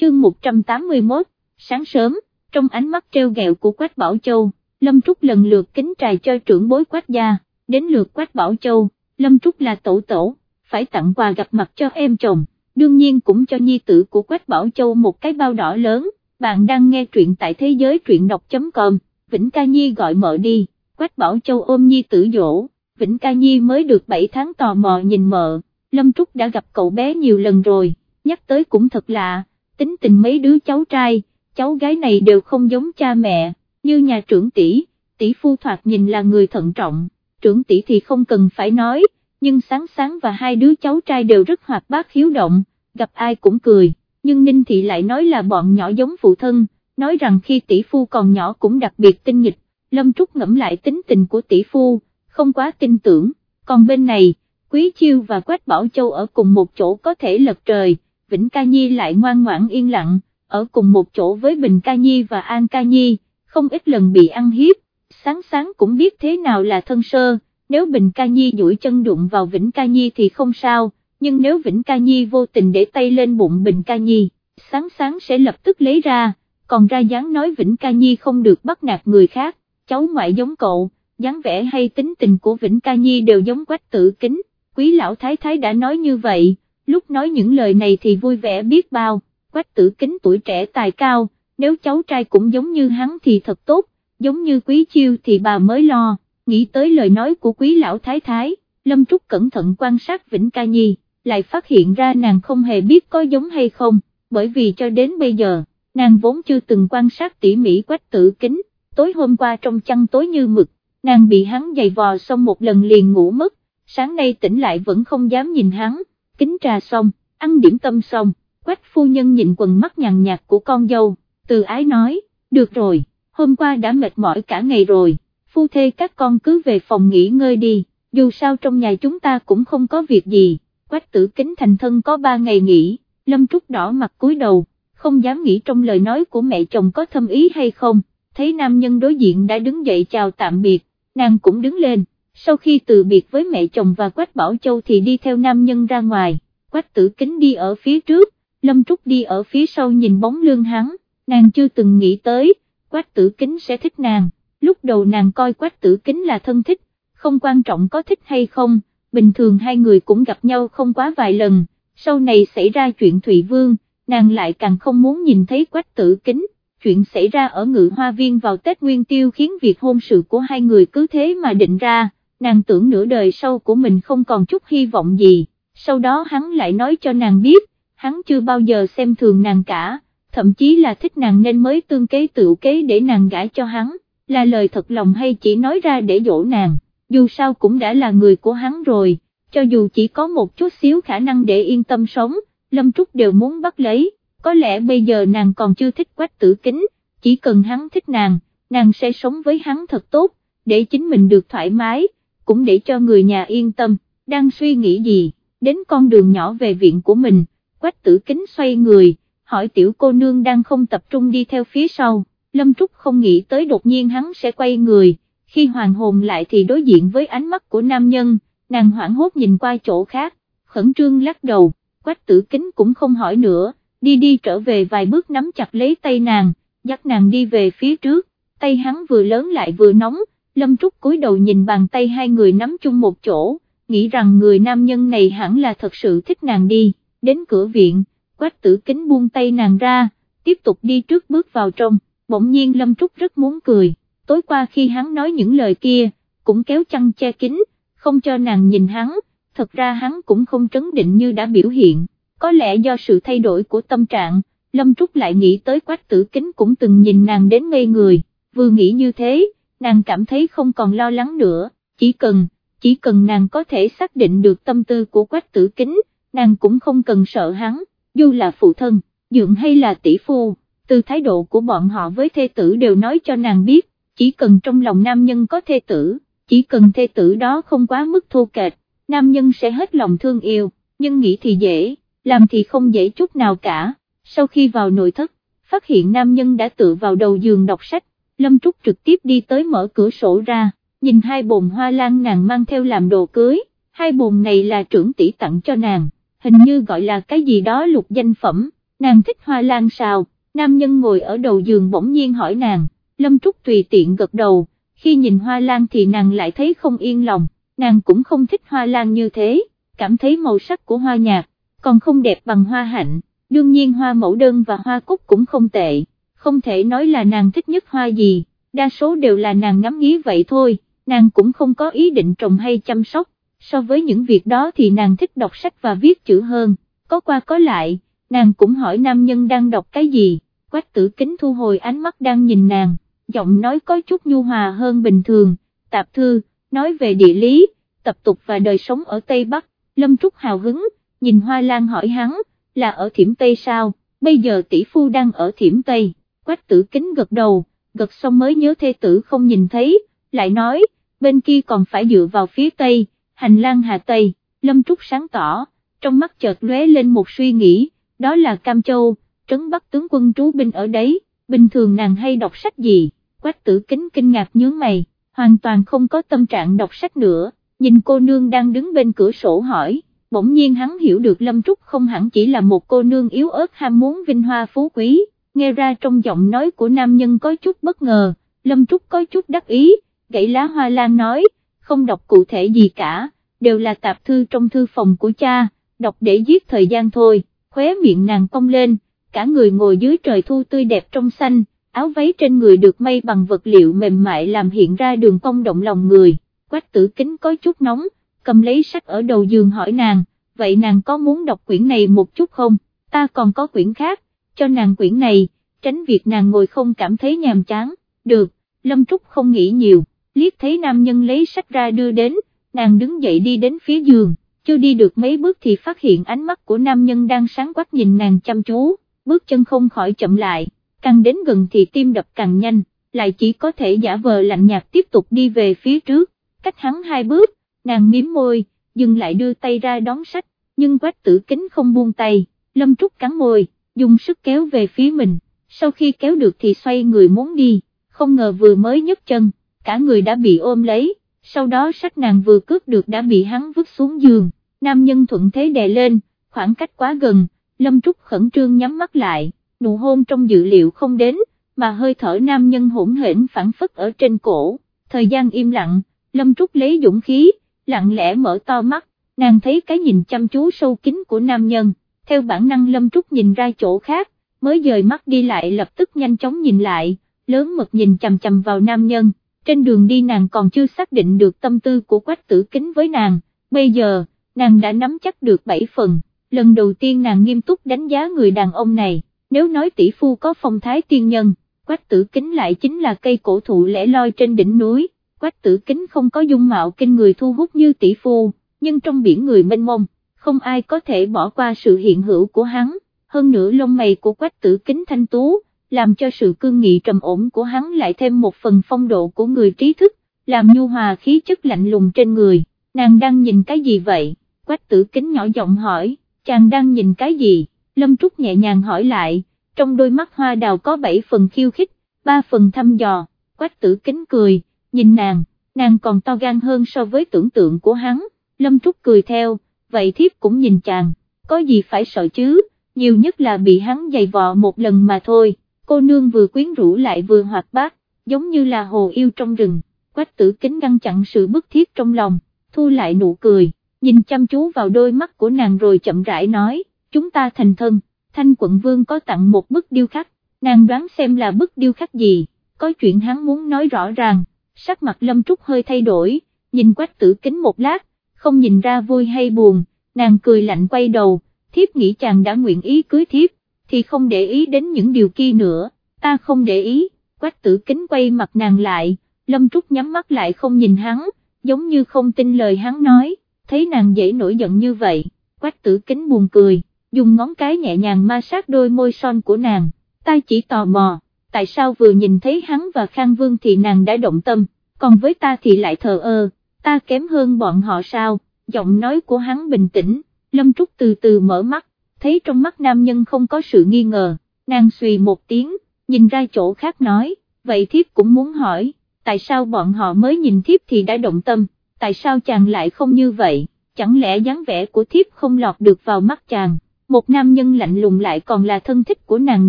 chương 181, sáng sớm, trong ánh mắt treo gẹo của Quách Bảo Châu, Lâm Trúc lần lượt kính trài cho trưởng bối Quách gia, đến lượt Quách Bảo Châu, Lâm Trúc là tổ tổ, phải tặng quà gặp mặt cho em chồng, đương nhiên cũng cho nhi tử của Quách Bảo Châu một cái bao đỏ lớn, bạn đang nghe truyện tại thế giới truyện đọc.com, Vĩnh Ca Nhi gọi mợ đi, Quách Bảo Châu ôm nhi tử dỗ, Vĩnh Ca Nhi mới được 7 tháng tò mò nhìn mợ, Lâm Trúc đã gặp cậu bé nhiều lần rồi, nhắc tới cũng thật lạ, tính tình mấy đứa cháu trai, cháu gái này đều không giống cha mẹ, như nhà trưởng tỷ, tỷ phu thoạt nhìn là người thận trọng, trưởng tỷ thì không cần phải nói, nhưng sáng sáng và hai đứa cháu trai đều rất hoạt bát hiếu động, gặp ai cũng cười, nhưng Ninh Thị lại nói là bọn nhỏ giống phụ thân, nói rằng khi tỷ phu còn nhỏ cũng đặc biệt tinh nghịch, Lâm Trúc ngẫm lại tính tình của tỷ phu, không quá tin tưởng, còn bên này, Quý Chiêu và Quách Bảo Châu ở cùng một chỗ có thể lật trời, Vĩnh Ca Nhi lại ngoan ngoãn yên lặng, ở cùng một chỗ với Bình Ca Nhi và An Ca Nhi, không ít lần bị ăn hiếp, sáng sáng cũng biết thế nào là thân sơ, nếu Bình Ca Nhi duỗi chân đụng vào Vĩnh Ca Nhi thì không sao, nhưng nếu Vĩnh Ca Nhi vô tình để tay lên bụng Bình Ca Nhi, sáng sáng sẽ lập tức lấy ra, còn ra dáng nói Vĩnh Ca Nhi không được bắt nạt người khác, cháu ngoại giống cậu, dáng vẻ hay tính tình của Vĩnh Ca Nhi đều giống quách tự kính, quý lão thái thái đã nói như vậy, lúc nói những lời này thì vui vẻ biết bao, quách tử kính tuổi trẻ tài cao, nếu cháu trai cũng giống như hắn thì thật tốt, giống như quý chiêu thì bà mới lo, nghĩ tới lời nói của quý lão thái thái, Lâm Trúc cẩn thận quan sát Vĩnh Ca Nhi, lại phát hiện ra nàng không hề biết có giống hay không, bởi vì cho đến bây giờ, nàng vốn chưa từng quan sát tỉ mỉ quách tử kính, tối hôm qua trong chăn tối như mực, nàng bị hắn giày vò xong một lần liền ngủ mất, sáng nay tỉnh lại vẫn không dám nhìn hắn, kính trà xong, ăn điểm tâm xong, quách phu nhân nhìn quần mắt nhàn nhạt của con dâu, từ ái nói, được rồi, hôm qua đã mệt mỏi cả ngày rồi, phu thê các con cứ về phòng nghỉ ngơi đi, dù sao trong nhà chúng ta cũng không có việc gì, quách tử kính thành thân có ba ngày nghỉ, lâm trúc đỏ mặt cúi đầu, không dám nghĩ trong lời nói của mẹ chồng có thâm ý hay không, thấy nam nhân đối diện đã đứng dậy chào tạm biệt, nàng cũng đứng lên, sau khi từ biệt với mẹ chồng và Quách Bảo Châu thì đi theo nam nhân ra ngoài, Quách tử kính đi ở phía trước, Lâm Trúc đi ở phía sau nhìn bóng lưng hắn, nàng chưa từng nghĩ tới, Quách tử kính sẽ thích nàng, lúc đầu nàng coi Quách tử kính là thân thích, không quan trọng có thích hay không, bình thường hai người cũng gặp nhau không quá vài lần, sau này xảy ra chuyện Thụy Vương, nàng lại càng không muốn nhìn thấy Quách tử kính. Chuyện xảy ra ở ngự hoa viên vào Tết Nguyên Tiêu khiến việc hôn sự của hai người cứ thế mà định ra, nàng tưởng nửa đời sau của mình không còn chút hy vọng gì, sau đó hắn lại nói cho nàng biết, hắn chưa bao giờ xem thường nàng cả, thậm chí là thích nàng nên mới tương kế tự kế để nàng gãi cho hắn, là lời thật lòng hay chỉ nói ra để dỗ nàng, dù sao cũng đã là người của hắn rồi, cho dù chỉ có một chút xíu khả năng để yên tâm sống, Lâm Trúc đều muốn bắt lấy có lẽ bây giờ nàng còn chưa thích quách tử kính, chỉ cần hắn thích nàng, nàng sẽ sống với hắn thật tốt, để chính mình được thoải mái, cũng để cho người nhà yên tâm, đang suy nghĩ gì, đến con đường nhỏ về viện của mình, quách tử kính xoay người, hỏi tiểu cô nương đang không tập trung đi theo phía sau, Lâm Trúc không nghĩ tới đột nhiên hắn sẽ quay người, khi hoàng hồn lại thì đối diện với ánh mắt của nam nhân, nàng hoảng hốt nhìn qua chỗ khác, khẩn trương lắc đầu, quách tử kính cũng không hỏi nữa đi đi trở về vài bước nắm chặt lấy tay nàng, dắt nàng đi về phía trước, tay hắn vừa lớn lại vừa nóng, Lâm Trúc cúi đầu nhìn bàn tay hai người nắm chung một chỗ, nghĩ rằng người nam nhân này hẳn là thật sự thích nàng đi, đến cửa viện, quách tử kính buông tay nàng ra, tiếp tục đi trước bước vào trong, bỗng nhiên Lâm Trúc rất muốn cười, tối qua khi hắn nói những lời kia, cũng kéo chăn che kín, không cho nàng nhìn hắn, thật ra hắn cũng không trấn định như đã biểu hiện. Có lẽ do sự thay đổi của tâm trạng, Lâm Trúc lại nghĩ tới quách tử kính cũng từng nhìn nàng đến ngây người, vừa nghĩ như thế, nàng cảm thấy không còn lo lắng nữa, chỉ cần, chỉ cần nàng có thể xác định được tâm tư của quách tử kính, nàng cũng không cần sợ hắn, dù là phụ thân, dượng hay là tỷ phu, từ thái độ của bọn họ với thê tử đều nói cho nàng biết, chỉ cần trong lòng nam nhân có thê tử, chỉ cần thê tử đó không quá mức thô kệch, nam nhân sẽ hết lòng thương yêu, nhưng nghĩ thì dễ làm thì không dễ chút nào cả, sau khi vào nội thất, phát hiện nam nhân đã tự vào đầu giường đọc sách, Lâm Trúc trực tiếp đi tới mở cửa sổ ra, nhìn hai bồn hoa lan nàng mang theo làm đồ cưới, hai bồn này là trưởng tỷ tặng cho nàng, hình như gọi là cái gì đó lục danh phẩm, nàng thích hoa lan sao, nam nhân ngồi ở đầu giường bỗng nhiên hỏi nàng, Lâm Trúc tùy tiện gật đầu, khi nhìn hoa lan thì nàng lại thấy không yên lòng, nàng cũng không thích hoa lan như thế, cảm thấy màu sắc của hoa nhạt, còn không đẹp bằng hoa hạnh, đương nhiên hoa mẫu đơn và hoa cúc cũng không tệ, không thể nói là nàng thích nhất hoa gì, đa số đều là nàng ngắm nghĩ vậy thôi, nàng cũng không có ý định trồng hay chăm sóc, so với những việc đó thì nàng thích đọc sách và viết chữ hơn, có qua có lại, nàng cũng hỏi nam nhân đang đọc cái gì, quách tử kính thu hồi ánh mắt đang nhìn nàng, giọng nói có chút nhu hòa hơn bình thường, tạp thư, nói về địa lý, tập tục và đời sống ở Tây Bắc, Lâm Trúc hào hứng, nhìn Hoa Lan hỏi hắn, là ở Thiểm Tây sao, bây giờ tỷ phu đang ở Thiểm Tây, quách tử kính gật đầu, gật xong mới nhớ thê tử không nhìn thấy, lại nói, bên kia còn phải dựa vào phía Tây, hành lang Hà Tây, Lâm Trúc sáng tỏ, trong mắt chợt lóe lên một suy nghĩ, đó là Cam Châu, trấn Bắc tướng quân trú binh ở đấy, bình thường nàng hay đọc sách gì, quách tử kính kinh ngạc nhướng mày, hoàn toàn không có tâm trạng đọc sách nữa, nhìn cô nương đang đứng bên cửa sổ hỏi, bỗng nhiên hắn hiểu được Lâm Trúc không hẳn chỉ là một cô nương yếu ớt ham muốn vinh hoa phú quý, nghe ra trong giọng nói của nam nhân có chút bất ngờ, Lâm Trúc có chút đắc ý, gãy lá hoa lan nói, không đọc cụ thể gì cả, đều là tạp thư trong thư phòng của cha, đọc để giết thời gian thôi, khóe miệng nàng cong lên, cả người ngồi dưới trời thu tươi đẹp trong xanh, áo váy trên người được may bằng vật liệu mềm mại làm hiện ra đường cong động lòng người, quách tử kính có chút nóng, cầm lấy sách ở đầu giường hỏi nàng, vậy nàng có muốn đọc quyển này một chút không, ta còn có quyển khác, cho nàng quyển này, tránh việc nàng ngồi không cảm thấy nhàm chán, được, Lâm Trúc không nghĩ nhiều, liếc thấy nam nhân lấy sách ra đưa đến, nàng đứng dậy đi đến phía giường, chưa đi được mấy bước thì phát hiện ánh mắt của nam nhân đang sáng quắc nhìn nàng chăm chú, bước chân không khỏi chậm lại, càng đến gần thì tim đập càng nhanh, lại chỉ có thể giả vờ lạnh nhạt tiếp tục đi về phía trước, cách hắn hai bước, nàng miếm môi, dừng lại đưa tay ra đón sách, nhưng quách tử kính không buông tay, lâm trúc cắn môi, dùng sức kéo về phía mình, sau khi kéo được thì xoay người muốn đi, không ngờ vừa mới nhấc chân, cả người đã bị ôm lấy, sau đó sách nàng vừa cướp được đã bị hắn vứt xuống giường, nam nhân thuận thế đè lên, khoảng cách quá gần, lâm trúc khẩn trương nhắm mắt lại, nụ hôn trong dự liệu không đến, mà hơi thở nam nhân hỗn hển phản phất ở trên cổ, thời gian im lặng, lâm trúc lấy dũng khí, lặng lẽ mở to mắt, nàng thấy cái nhìn chăm chú sâu kín của nam nhân, theo bản năng lâm trúc nhìn ra chỗ khác, mới dời mắt đi lại lập tức nhanh chóng nhìn lại, lớn mật nhìn chầm chầm vào nam nhân, trên đường đi nàng còn chưa xác định được tâm tư của quách tử kính với nàng, bây giờ, nàng đã nắm chắc được 7 phần, lần đầu tiên nàng nghiêm túc đánh giá người đàn ông này, nếu nói tỷ phu có phong thái tiên nhân, quách tử kính lại chính là cây cổ thụ lẻ loi trên đỉnh núi, quách tử kính không có dung mạo kinh người thu hút như tỷ phu, nhưng trong biển người mênh mông, không ai có thể bỏ qua sự hiện hữu của hắn, hơn nữa lông mày của quách tử kính thanh tú, làm cho sự cương nghị trầm ổn của hắn lại thêm một phần phong độ của người trí thức, làm nhu hòa khí chất lạnh lùng trên người, nàng đang nhìn cái gì vậy, quách tử kính nhỏ giọng hỏi, chàng đang nhìn cái gì, Lâm Trúc nhẹ nhàng hỏi lại, trong đôi mắt hoa đào có 7 phần khiêu khích, 3 phần thăm dò, quách tử kính cười, nhìn nàng, nàng còn to gan hơn so với tưởng tượng của hắn, Lâm Trúc cười theo, vậy thiếp cũng nhìn chàng, có gì phải sợ chứ, nhiều nhất là bị hắn giày vò một lần mà thôi. Cô nương vừa quyến rũ lại vừa hoạt bát, giống như là hồ yêu trong rừng, quách tử kính ngăn chặn sự bức thiết trong lòng, thu lại nụ cười, nhìn chăm chú vào đôi mắt của nàng rồi chậm rãi nói, chúng ta thành thân, thanh quận vương có tặng một bức điêu khắc, nàng đoán xem là bức điêu khắc gì, có chuyện hắn muốn nói rõ ràng, sắc mặt lâm trúc hơi thay đổi, nhìn quách tử kính một lát, không nhìn ra vui hay buồn, nàng cười lạnh quay đầu, thiếp nghĩ chàng đã nguyện ý cưới thiếp, thì không để ý đến những điều kia nữa, ta không để ý, quách tử kính quay mặt nàng lại, lâm trúc nhắm mắt lại không nhìn hắn, giống như không tin lời hắn nói, thấy nàng dễ nổi giận như vậy, quách tử kính buồn cười, dùng ngón cái nhẹ nhàng ma sát đôi môi son của nàng, ta chỉ tò mò, tại sao vừa nhìn thấy hắn và Khang Vương thì nàng đã động tâm, còn với ta thì lại thờ ơ, ta kém hơn bọn họ sao, giọng nói của hắn bình tĩnh, Lâm Trúc từ từ mở mắt, thấy trong mắt nam nhân không có sự nghi ngờ, nàng xùy một tiếng, nhìn ra chỗ khác nói, vậy thiếp cũng muốn hỏi, tại sao bọn họ mới nhìn thiếp thì đã động tâm, tại sao chàng lại không như vậy, chẳng lẽ dáng vẻ của thiếp không lọt được vào mắt chàng, một nam nhân lạnh lùng lại còn là thân thích của nàng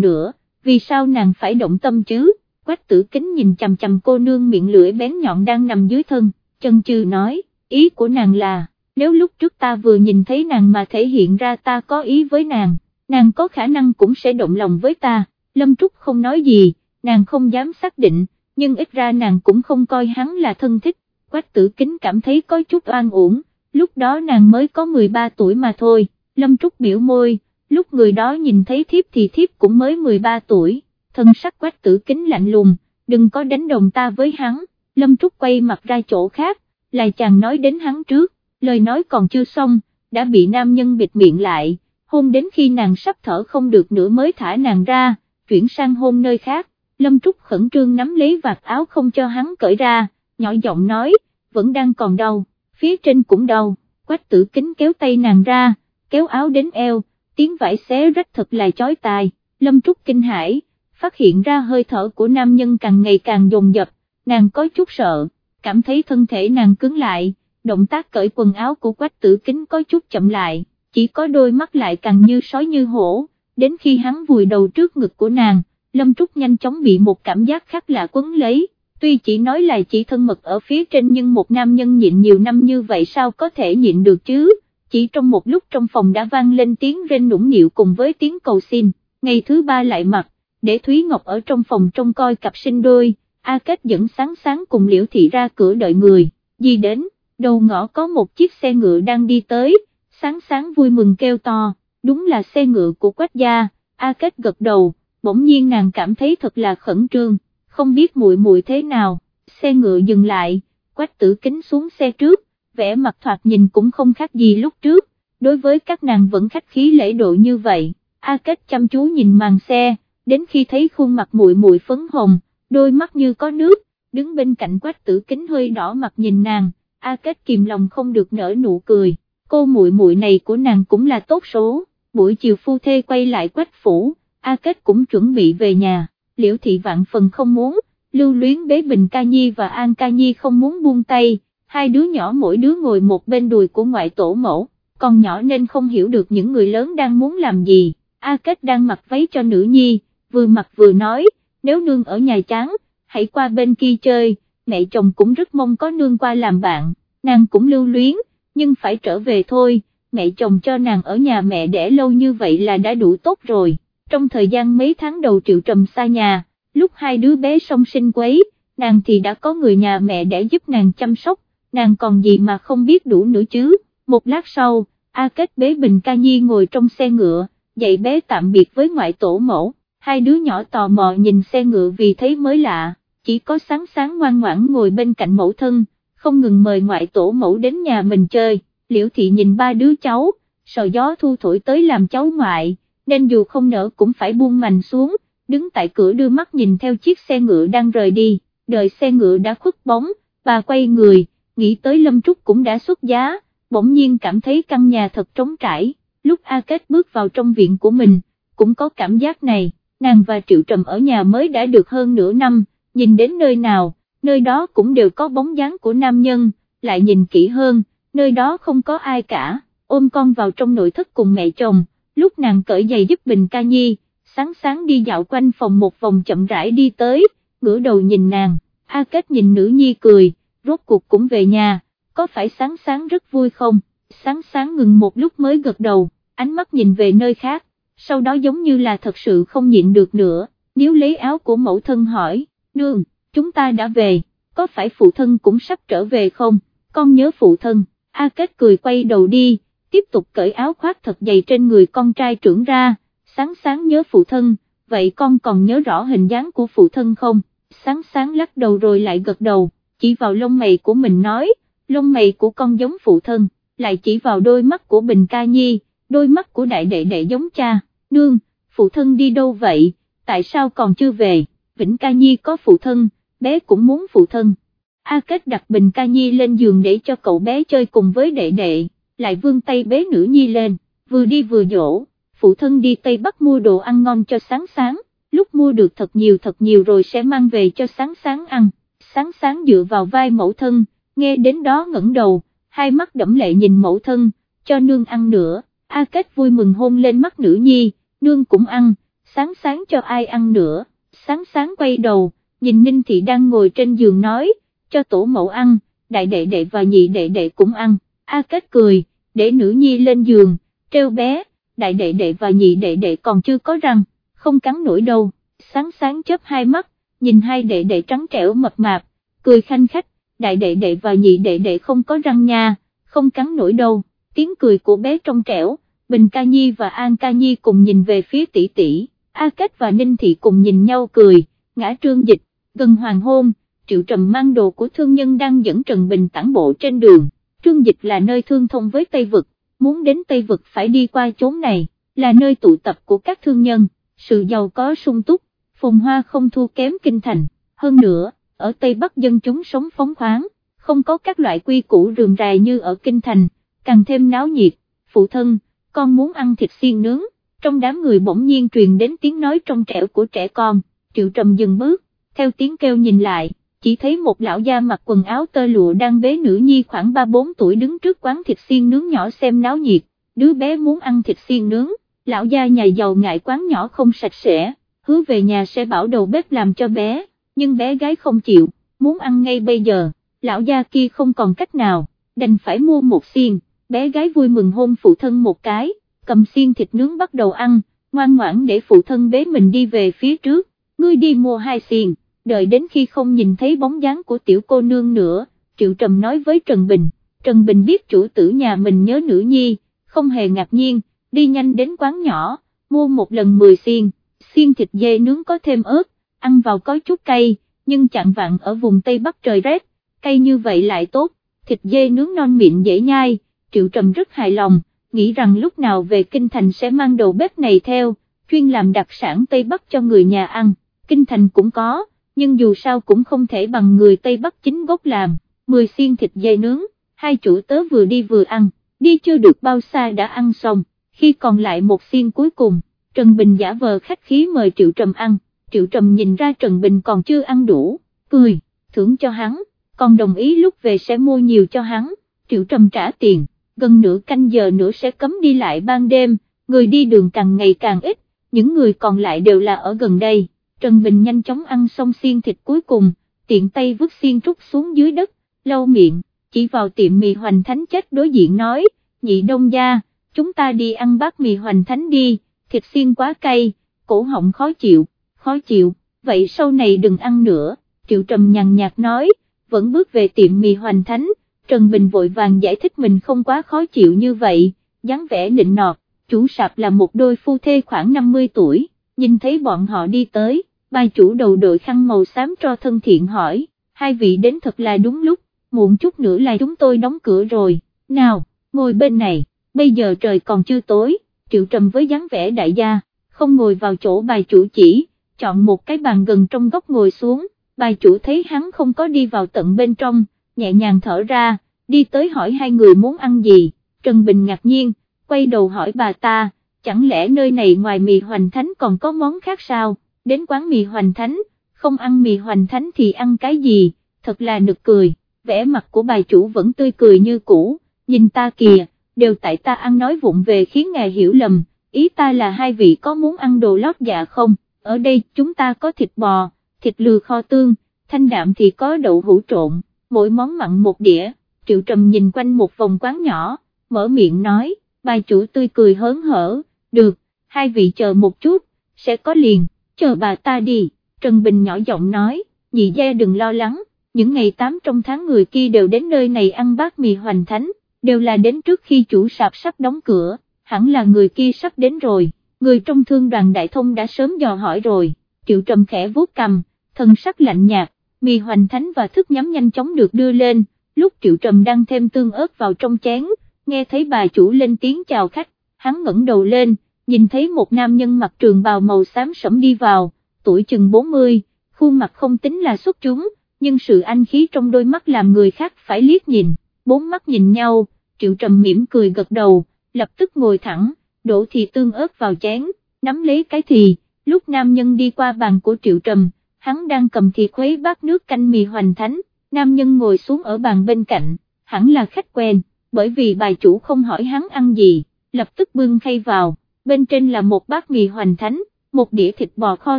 nữa, vì sao nàng phải động tâm chứ, quách tử kính nhìn chằm chằm cô nương miệng lưỡi bén nhọn đang nằm dưới thân, chân chừ nói, ý của nàng là, nếu lúc trước ta vừa nhìn thấy nàng mà thể hiện ra ta có ý với nàng, nàng có khả năng cũng sẽ động lòng với ta, Lâm Trúc không nói gì, nàng không dám xác định, nhưng ít ra nàng cũng không coi hắn là thân thích, quách tử kính cảm thấy có chút oan uổng, lúc đó nàng mới có 13 tuổi mà thôi, Lâm Trúc biểu môi, lúc người đó nhìn thấy thiếp thì thiếp cũng mới 13 tuổi, thân sắc quách tử kính lạnh lùng, đừng có đánh đồng ta với hắn, Lâm Trúc quay mặt ra chỗ khác, lại chàng nói đến hắn trước, lời nói còn chưa xong, đã bị nam nhân bịt miệng lại, hôn đến khi nàng sắp thở không được nữa mới thả nàng ra, chuyển sang hôn nơi khác, Lâm Trúc khẩn trương nắm lấy vạt áo không cho hắn cởi ra, nhỏ giọng nói, vẫn đang còn đau, phía trên cũng đau, quách tử kính kéo tay nàng ra, kéo áo đến eo, tiếng vải xé rách thật là chói tai, Lâm Trúc kinh hãi, phát hiện ra hơi thở của nam nhân càng ngày càng dồn dập, nàng có chút sợ, cảm thấy thân thể nàng cứng lại, động tác cởi quần áo của quách tử kính có chút chậm lại, chỉ có đôi mắt lại càng như sói như hổ, đến khi hắn vùi đầu trước ngực của nàng, Lâm Trúc nhanh chóng bị một cảm giác khác lạ quấn lấy, tuy chỉ nói là chỉ thân mật ở phía trên nhưng một nam nhân nhịn nhiều năm như vậy sao có thể nhịn được chứ, chỉ trong một lúc trong phòng đã vang lên tiếng rên nũng nịu cùng với tiếng cầu xin, ngày thứ ba lại mặt, để Thúy Ngọc ở trong phòng trông coi cặp sinh đôi, A Kết dẫn sáng sáng cùng Liễu Thị ra cửa đợi người, gì đến, đầu ngõ có một chiếc xe ngựa đang đi tới, sáng sáng vui mừng kêu to, đúng là xe ngựa của Quách gia, A Kết gật đầu, bỗng nhiên nàng cảm thấy thật là khẩn trương, không biết muội muội thế nào, xe ngựa dừng lại, Quách tử kính xuống xe trước, vẻ mặt thoạt nhìn cũng không khác gì lúc trước, đối với các nàng vẫn khách khí lễ độ như vậy, A Kết chăm chú nhìn màn xe, đến khi thấy khuôn mặt muội muội phấn hồng, đôi mắt như có nước, đứng bên cạnh quách tử kính hơi đỏ mặt nhìn nàng, A Kết kìm lòng không được nở nụ cười, cô muội muội này của nàng cũng là tốt số, buổi chiều phu thê quay lại quách phủ, A Kết cũng chuẩn bị về nhà, liễu thị vạn phần không muốn, lưu luyến bế bình ca nhi và an ca nhi không muốn buông tay, hai đứa nhỏ mỗi đứa ngồi một bên đùi của ngoại tổ mẫu, còn nhỏ nên không hiểu được những người lớn đang muốn làm gì, A Kết đang mặc váy cho nữ nhi, vừa mặc vừa nói, nếu nương ở nhà chán, hãy qua bên kia chơi, mẹ chồng cũng rất mong có nương qua làm bạn, nàng cũng lưu luyến, nhưng phải trở về thôi, mẹ chồng cho nàng ở nhà mẹ đẻ lâu như vậy là đã đủ tốt rồi, trong thời gian mấy tháng đầu triệu trầm xa nhà, lúc hai đứa bé song sinh quấy, nàng thì đã có người nhà mẹ đẻ giúp nàng chăm sóc, nàng còn gì mà không biết đủ nữa chứ, một lát sau, A Kết bế Bình Ca Nhi ngồi trong xe ngựa, dạy bé tạm biệt với ngoại tổ mẫu, hai đứa nhỏ tò mò nhìn xe ngựa vì thấy mới lạ, chỉ có sáng sáng ngoan ngoãn ngồi bên cạnh mẫu thân, không ngừng mời ngoại tổ mẫu đến nhà mình chơi, liễu thị nhìn ba đứa cháu, sợ gió thu thổi tới làm cháu ngoại, nên dù không nỡ cũng phải buông mành xuống, đứng tại cửa đưa mắt nhìn theo chiếc xe ngựa đang rời đi, đợi xe ngựa đã khuất bóng, bà quay người, nghĩ tới Lâm Trúc cũng đã xuất giá, bỗng nhiên cảm thấy căn nhà thật trống trải, lúc A Kết bước vào trong viện của mình, cũng có cảm giác này, nàng và Triệu Trầm ở nhà mới đã được hơn nửa năm, nhìn đến nơi nào, nơi đó cũng đều có bóng dáng của nam nhân, lại nhìn kỹ hơn, nơi đó không có ai cả, ôm con vào trong nội thất cùng mẹ chồng, lúc nàng cởi giày giúp Bình Ca Nhi, sáng sáng đi dạo quanh phòng một vòng chậm rãi đi tới, ngửa đầu nhìn nàng, A Kết nhìn nữ nhi cười, rốt cuộc cũng về nhà, có phải sáng sáng rất vui không, sáng sáng ngừng một lúc mới gật đầu, ánh mắt nhìn về nơi khác, sau đó giống như là thật sự không nhịn được nữa, nếu lấy áo của mẫu thân hỏi, nương, chúng ta đã về, có phải phụ thân cũng sắp trở về không, con nhớ phụ thân, A Kết cười quay đầu đi, tiếp tục cởi áo khoác thật dày trên người con trai trưởng ra, sáng sáng nhớ phụ thân, vậy con còn nhớ rõ hình dáng của phụ thân không, sáng sáng lắc đầu rồi lại gật đầu, chỉ vào lông mày của mình nói, lông mày của con giống phụ thân, lại chỉ vào đôi mắt của Bình Ca Nhi, đôi mắt của đại đệ đệ giống cha, nương, phụ thân đi đâu vậy, tại sao còn chưa về, Vĩnh Ca Nhi có phụ thân, bé cũng muốn phụ thân. A Kết đặt Bình Ca Nhi lên giường để cho cậu bé chơi cùng với đệ đệ, lại vương tay bế nữ nhi lên, vừa đi vừa dỗ, phụ thân đi Tây Bắc mua đồ ăn ngon cho sáng sáng, lúc mua được thật nhiều thật nhiều rồi sẽ mang về cho sáng sáng ăn, sáng sáng dựa vào vai mẫu thân, nghe đến đó ngẩng đầu, hai mắt đẫm lệ nhìn mẫu thân, cho nương ăn nữa, A Kết vui mừng hôn lên mắt nữ nhi, nương cũng ăn, sáng sáng cho ai ăn nữa, sáng sáng quay đầu, nhìn Ninh Thị đang ngồi trên giường nói, cho tổ mẫu ăn, đại đệ đệ và nhị đệ đệ cũng ăn, A Kết cười, để nữ nhi lên giường, treo bé, đại đệ đệ và nhị đệ đệ còn chưa có răng, không cắn nổi đâu, sáng sáng chớp hai mắt, nhìn hai đệ đệ trắng trẻo mập mạp, cười khanh khách, đại đệ đệ và nhị đệ đệ không có răng nha, không cắn nổi đâu, tiếng cười của bé trong trẻo, Bình Ca Nhi và An Ca Nhi cùng nhìn về phía tỷ tỷ, A Kết và Ninh Thị cùng nhìn nhau cười, ngã trương dịch, gần hoàng hôn, Triệu Trầm mang đồ của thương nhân đang dẫn Trần Bình tản bộ trên đường, trương dịch là nơi thương thông với Tây Vực, muốn đến Tây Vực phải đi qua chốn này, là nơi tụ tập của các thương nhân, sự giàu có sung túc, phồn hoa không thua kém kinh thành, hơn nữa, ở Tây Bắc dân chúng sống phóng khoáng, không có các loại quy củ rườm rà như ở kinh thành, càng thêm náo nhiệt, phụ thân, con muốn ăn thịt xiên nướng, trong đám người bỗng nhiên truyền đến tiếng nói trong trẻo của trẻ con, triệu trầm dừng bước, theo tiếng kêu nhìn lại, chỉ thấy một lão gia mặc quần áo tơ lụa đang bế nữ nhi khoảng 3-4 tuổi đứng trước quán thịt xiên nướng nhỏ xem náo nhiệt, đứa bé muốn ăn thịt xiên nướng, lão gia nhà giàu ngại quán nhỏ không sạch sẽ, hứa về nhà sẽ bảo đầu bếp làm cho bé, nhưng bé gái không chịu, muốn ăn ngay bây giờ, lão gia kia không còn cách nào, đành phải mua một xiên, bé gái vui mừng hôn phụ thân một cái, cầm xiên thịt nướng bắt đầu ăn, ngoan ngoãn để phụ thân bế mình đi về phía trước, ngươi đi mua hai xiên, đợi đến khi không nhìn thấy bóng dáng của tiểu cô nương nữa, Triệu Trầm nói với Trần Bình, Trần Bình biết chủ tử nhà mình nhớ nữ nhi, không hề ngạc nhiên, đi nhanh đến quán nhỏ, mua một lần 10 xiên, xiên thịt dê nướng có thêm ớt, ăn vào có chút cay, nhưng chặn vạn ở vùng Tây Bắc trời rét, cay như vậy lại tốt, thịt dê nướng non mịn dễ nhai, Triệu Trầm rất hài lòng, nghĩ rằng lúc nào về Kinh Thành sẽ mang đầu bếp này theo, chuyên làm đặc sản Tây Bắc cho người nhà ăn, Kinh Thành cũng có, nhưng dù sao cũng không thể bằng người Tây Bắc chính gốc làm, 10 xiên thịt dê nướng, hai chủ tớ vừa đi vừa ăn, đi chưa được bao xa đã ăn xong, khi còn lại một xiên cuối cùng, Trần Bình giả vờ khách khí mời Triệu Trầm ăn, Triệu Trầm nhìn ra Trần Bình còn chưa ăn đủ, cười, thưởng cho hắn, còn đồng ý lúc về sẽ mua nhiều cho hắn, Triệu Trầm trả tiền, gần nửa canh giờ nữa sẽ cấm đi lại ban đêm, người đi đường càng ngày càng ít, những người còn lại đều là ở gần đây, Trần Bình nhanh chóng ăn xong xiên thịt cuối cùng, tiện tay vứt xiên trúc xuống dưới đất, lau miệng, chỉ vào tiệm mì hoành thánh chết đối diện nói, nhị đông gia, chúng ta đi ăn bát mì hoành thánh đi, thịt xiên quá cay, cổ họng khó chịu, khó chịu, vậy sau này đừng ăn nữa, Triệu Trầm nhàn nhạt nói, vẫn bước về tiệm mì hoành thánh, Trần Bình vội vàng giải thích mình không quá khó chịu như vậy, dáng vẻ nịnh nọt, chủ sạp là một đôi phu thê khoảng 50 tuổi, nhìn thấy bọn họ đi tới, bà chủ đầu đội khăn màu xám cho thân thiện hỏi, hai vị đến thật là đúng lúc, muộn chút nữa là chúng tôi đóng cửa rồi, nào, ngồi bên này, bây giờ trời còn chưa tối, triệu trầm với dáng vẻ đại gia, không ngồi vào chỗ bà chủ chỉ, chọn một cái bàn gần trong góc ngồi xuống, Bà chủ thấy hắn không có đi vào tận bên trong, nhẹ nhàng thở ra, đi tới hỏi hai người muốn ăn gì, Trần Bình ngạc nhiên, quay đầu hỏi bà ta, chẳng lẽ nơi này ngoài mì hoành thánh còn có món khác sao, đến quán mì hoành thánh, không ăn mì hoành thánh thì ăn cái gì, thật là nực cười, vẻ mặt của bà chủ vẫn tươi cười như cũ, nhìn ta kìa, đều tại ta ăn nói vụng về khiến ngài hiểu lầm, ý ta là hai vị có muốn ăn đồ lót dạ không, ở đây chúng ta có thịt bò, thịt lừa kho tương, thanh đạm thì có đậu hũ trộn, mỗi món mặn một đĩa, triệu trầm nhìn quanh một vòng quán nhỏ, mở miệng nói, bà chủ tươi cười hớn hở, được, hai vị chờ một chút, sẽ có liền, chờ bà ta đi, Trần Bình nhỏ giọng nói, nhị gia đừng lo lắng, những ngày 8 trong tháng người kia đều đến nơi này ăn bát mì hoành thánh, đều là đến trước khi chủ sạp sắp đóng cửa, hẳn là người kia sắp đến rồi, người trong thương đoàn đại thông đã sớm dò hỏi rồi, triệu trầm khẽ vuốt cầm, thân sắc lạnh nhạt, mì hoành thánh và thức nhắm nhanh chóng được đưa lên, lúc triệu trầm đang thêm tương ớt vào trong chén, nghe thấy bà chủ lên tiếng chào khách, hắn ngẩng đầu lên, nhìn thấy một nam nhân mặc trường bào màu xám sẫm đi vào, tuổi chừng 40, khuôn mặt không tính là xuất chúng, nhưng sự anh khí trong đôi mắt làm người khác phải liếc nhìn, bốn mắt nhìn nhau, triệu trầm mỉm cười gật đầu, lập tức ngồi thẳng, đổ thì tương ớt vào chén, nắm lấy cái thì, lúc nam nhân đi qua bàn của triệu trầm, hắn đang cầm thì khuấy bát nước canh mì hoành thánh, nam nhân ngồi xuống ở bàn bên cạnh, hẳn là khách quen, bởi vì bài chủ không hỏi hắn ăn gì, lập tức bưng khay vào, bên trên là một bát mì hoành thánh, một đĩa thịt bò kho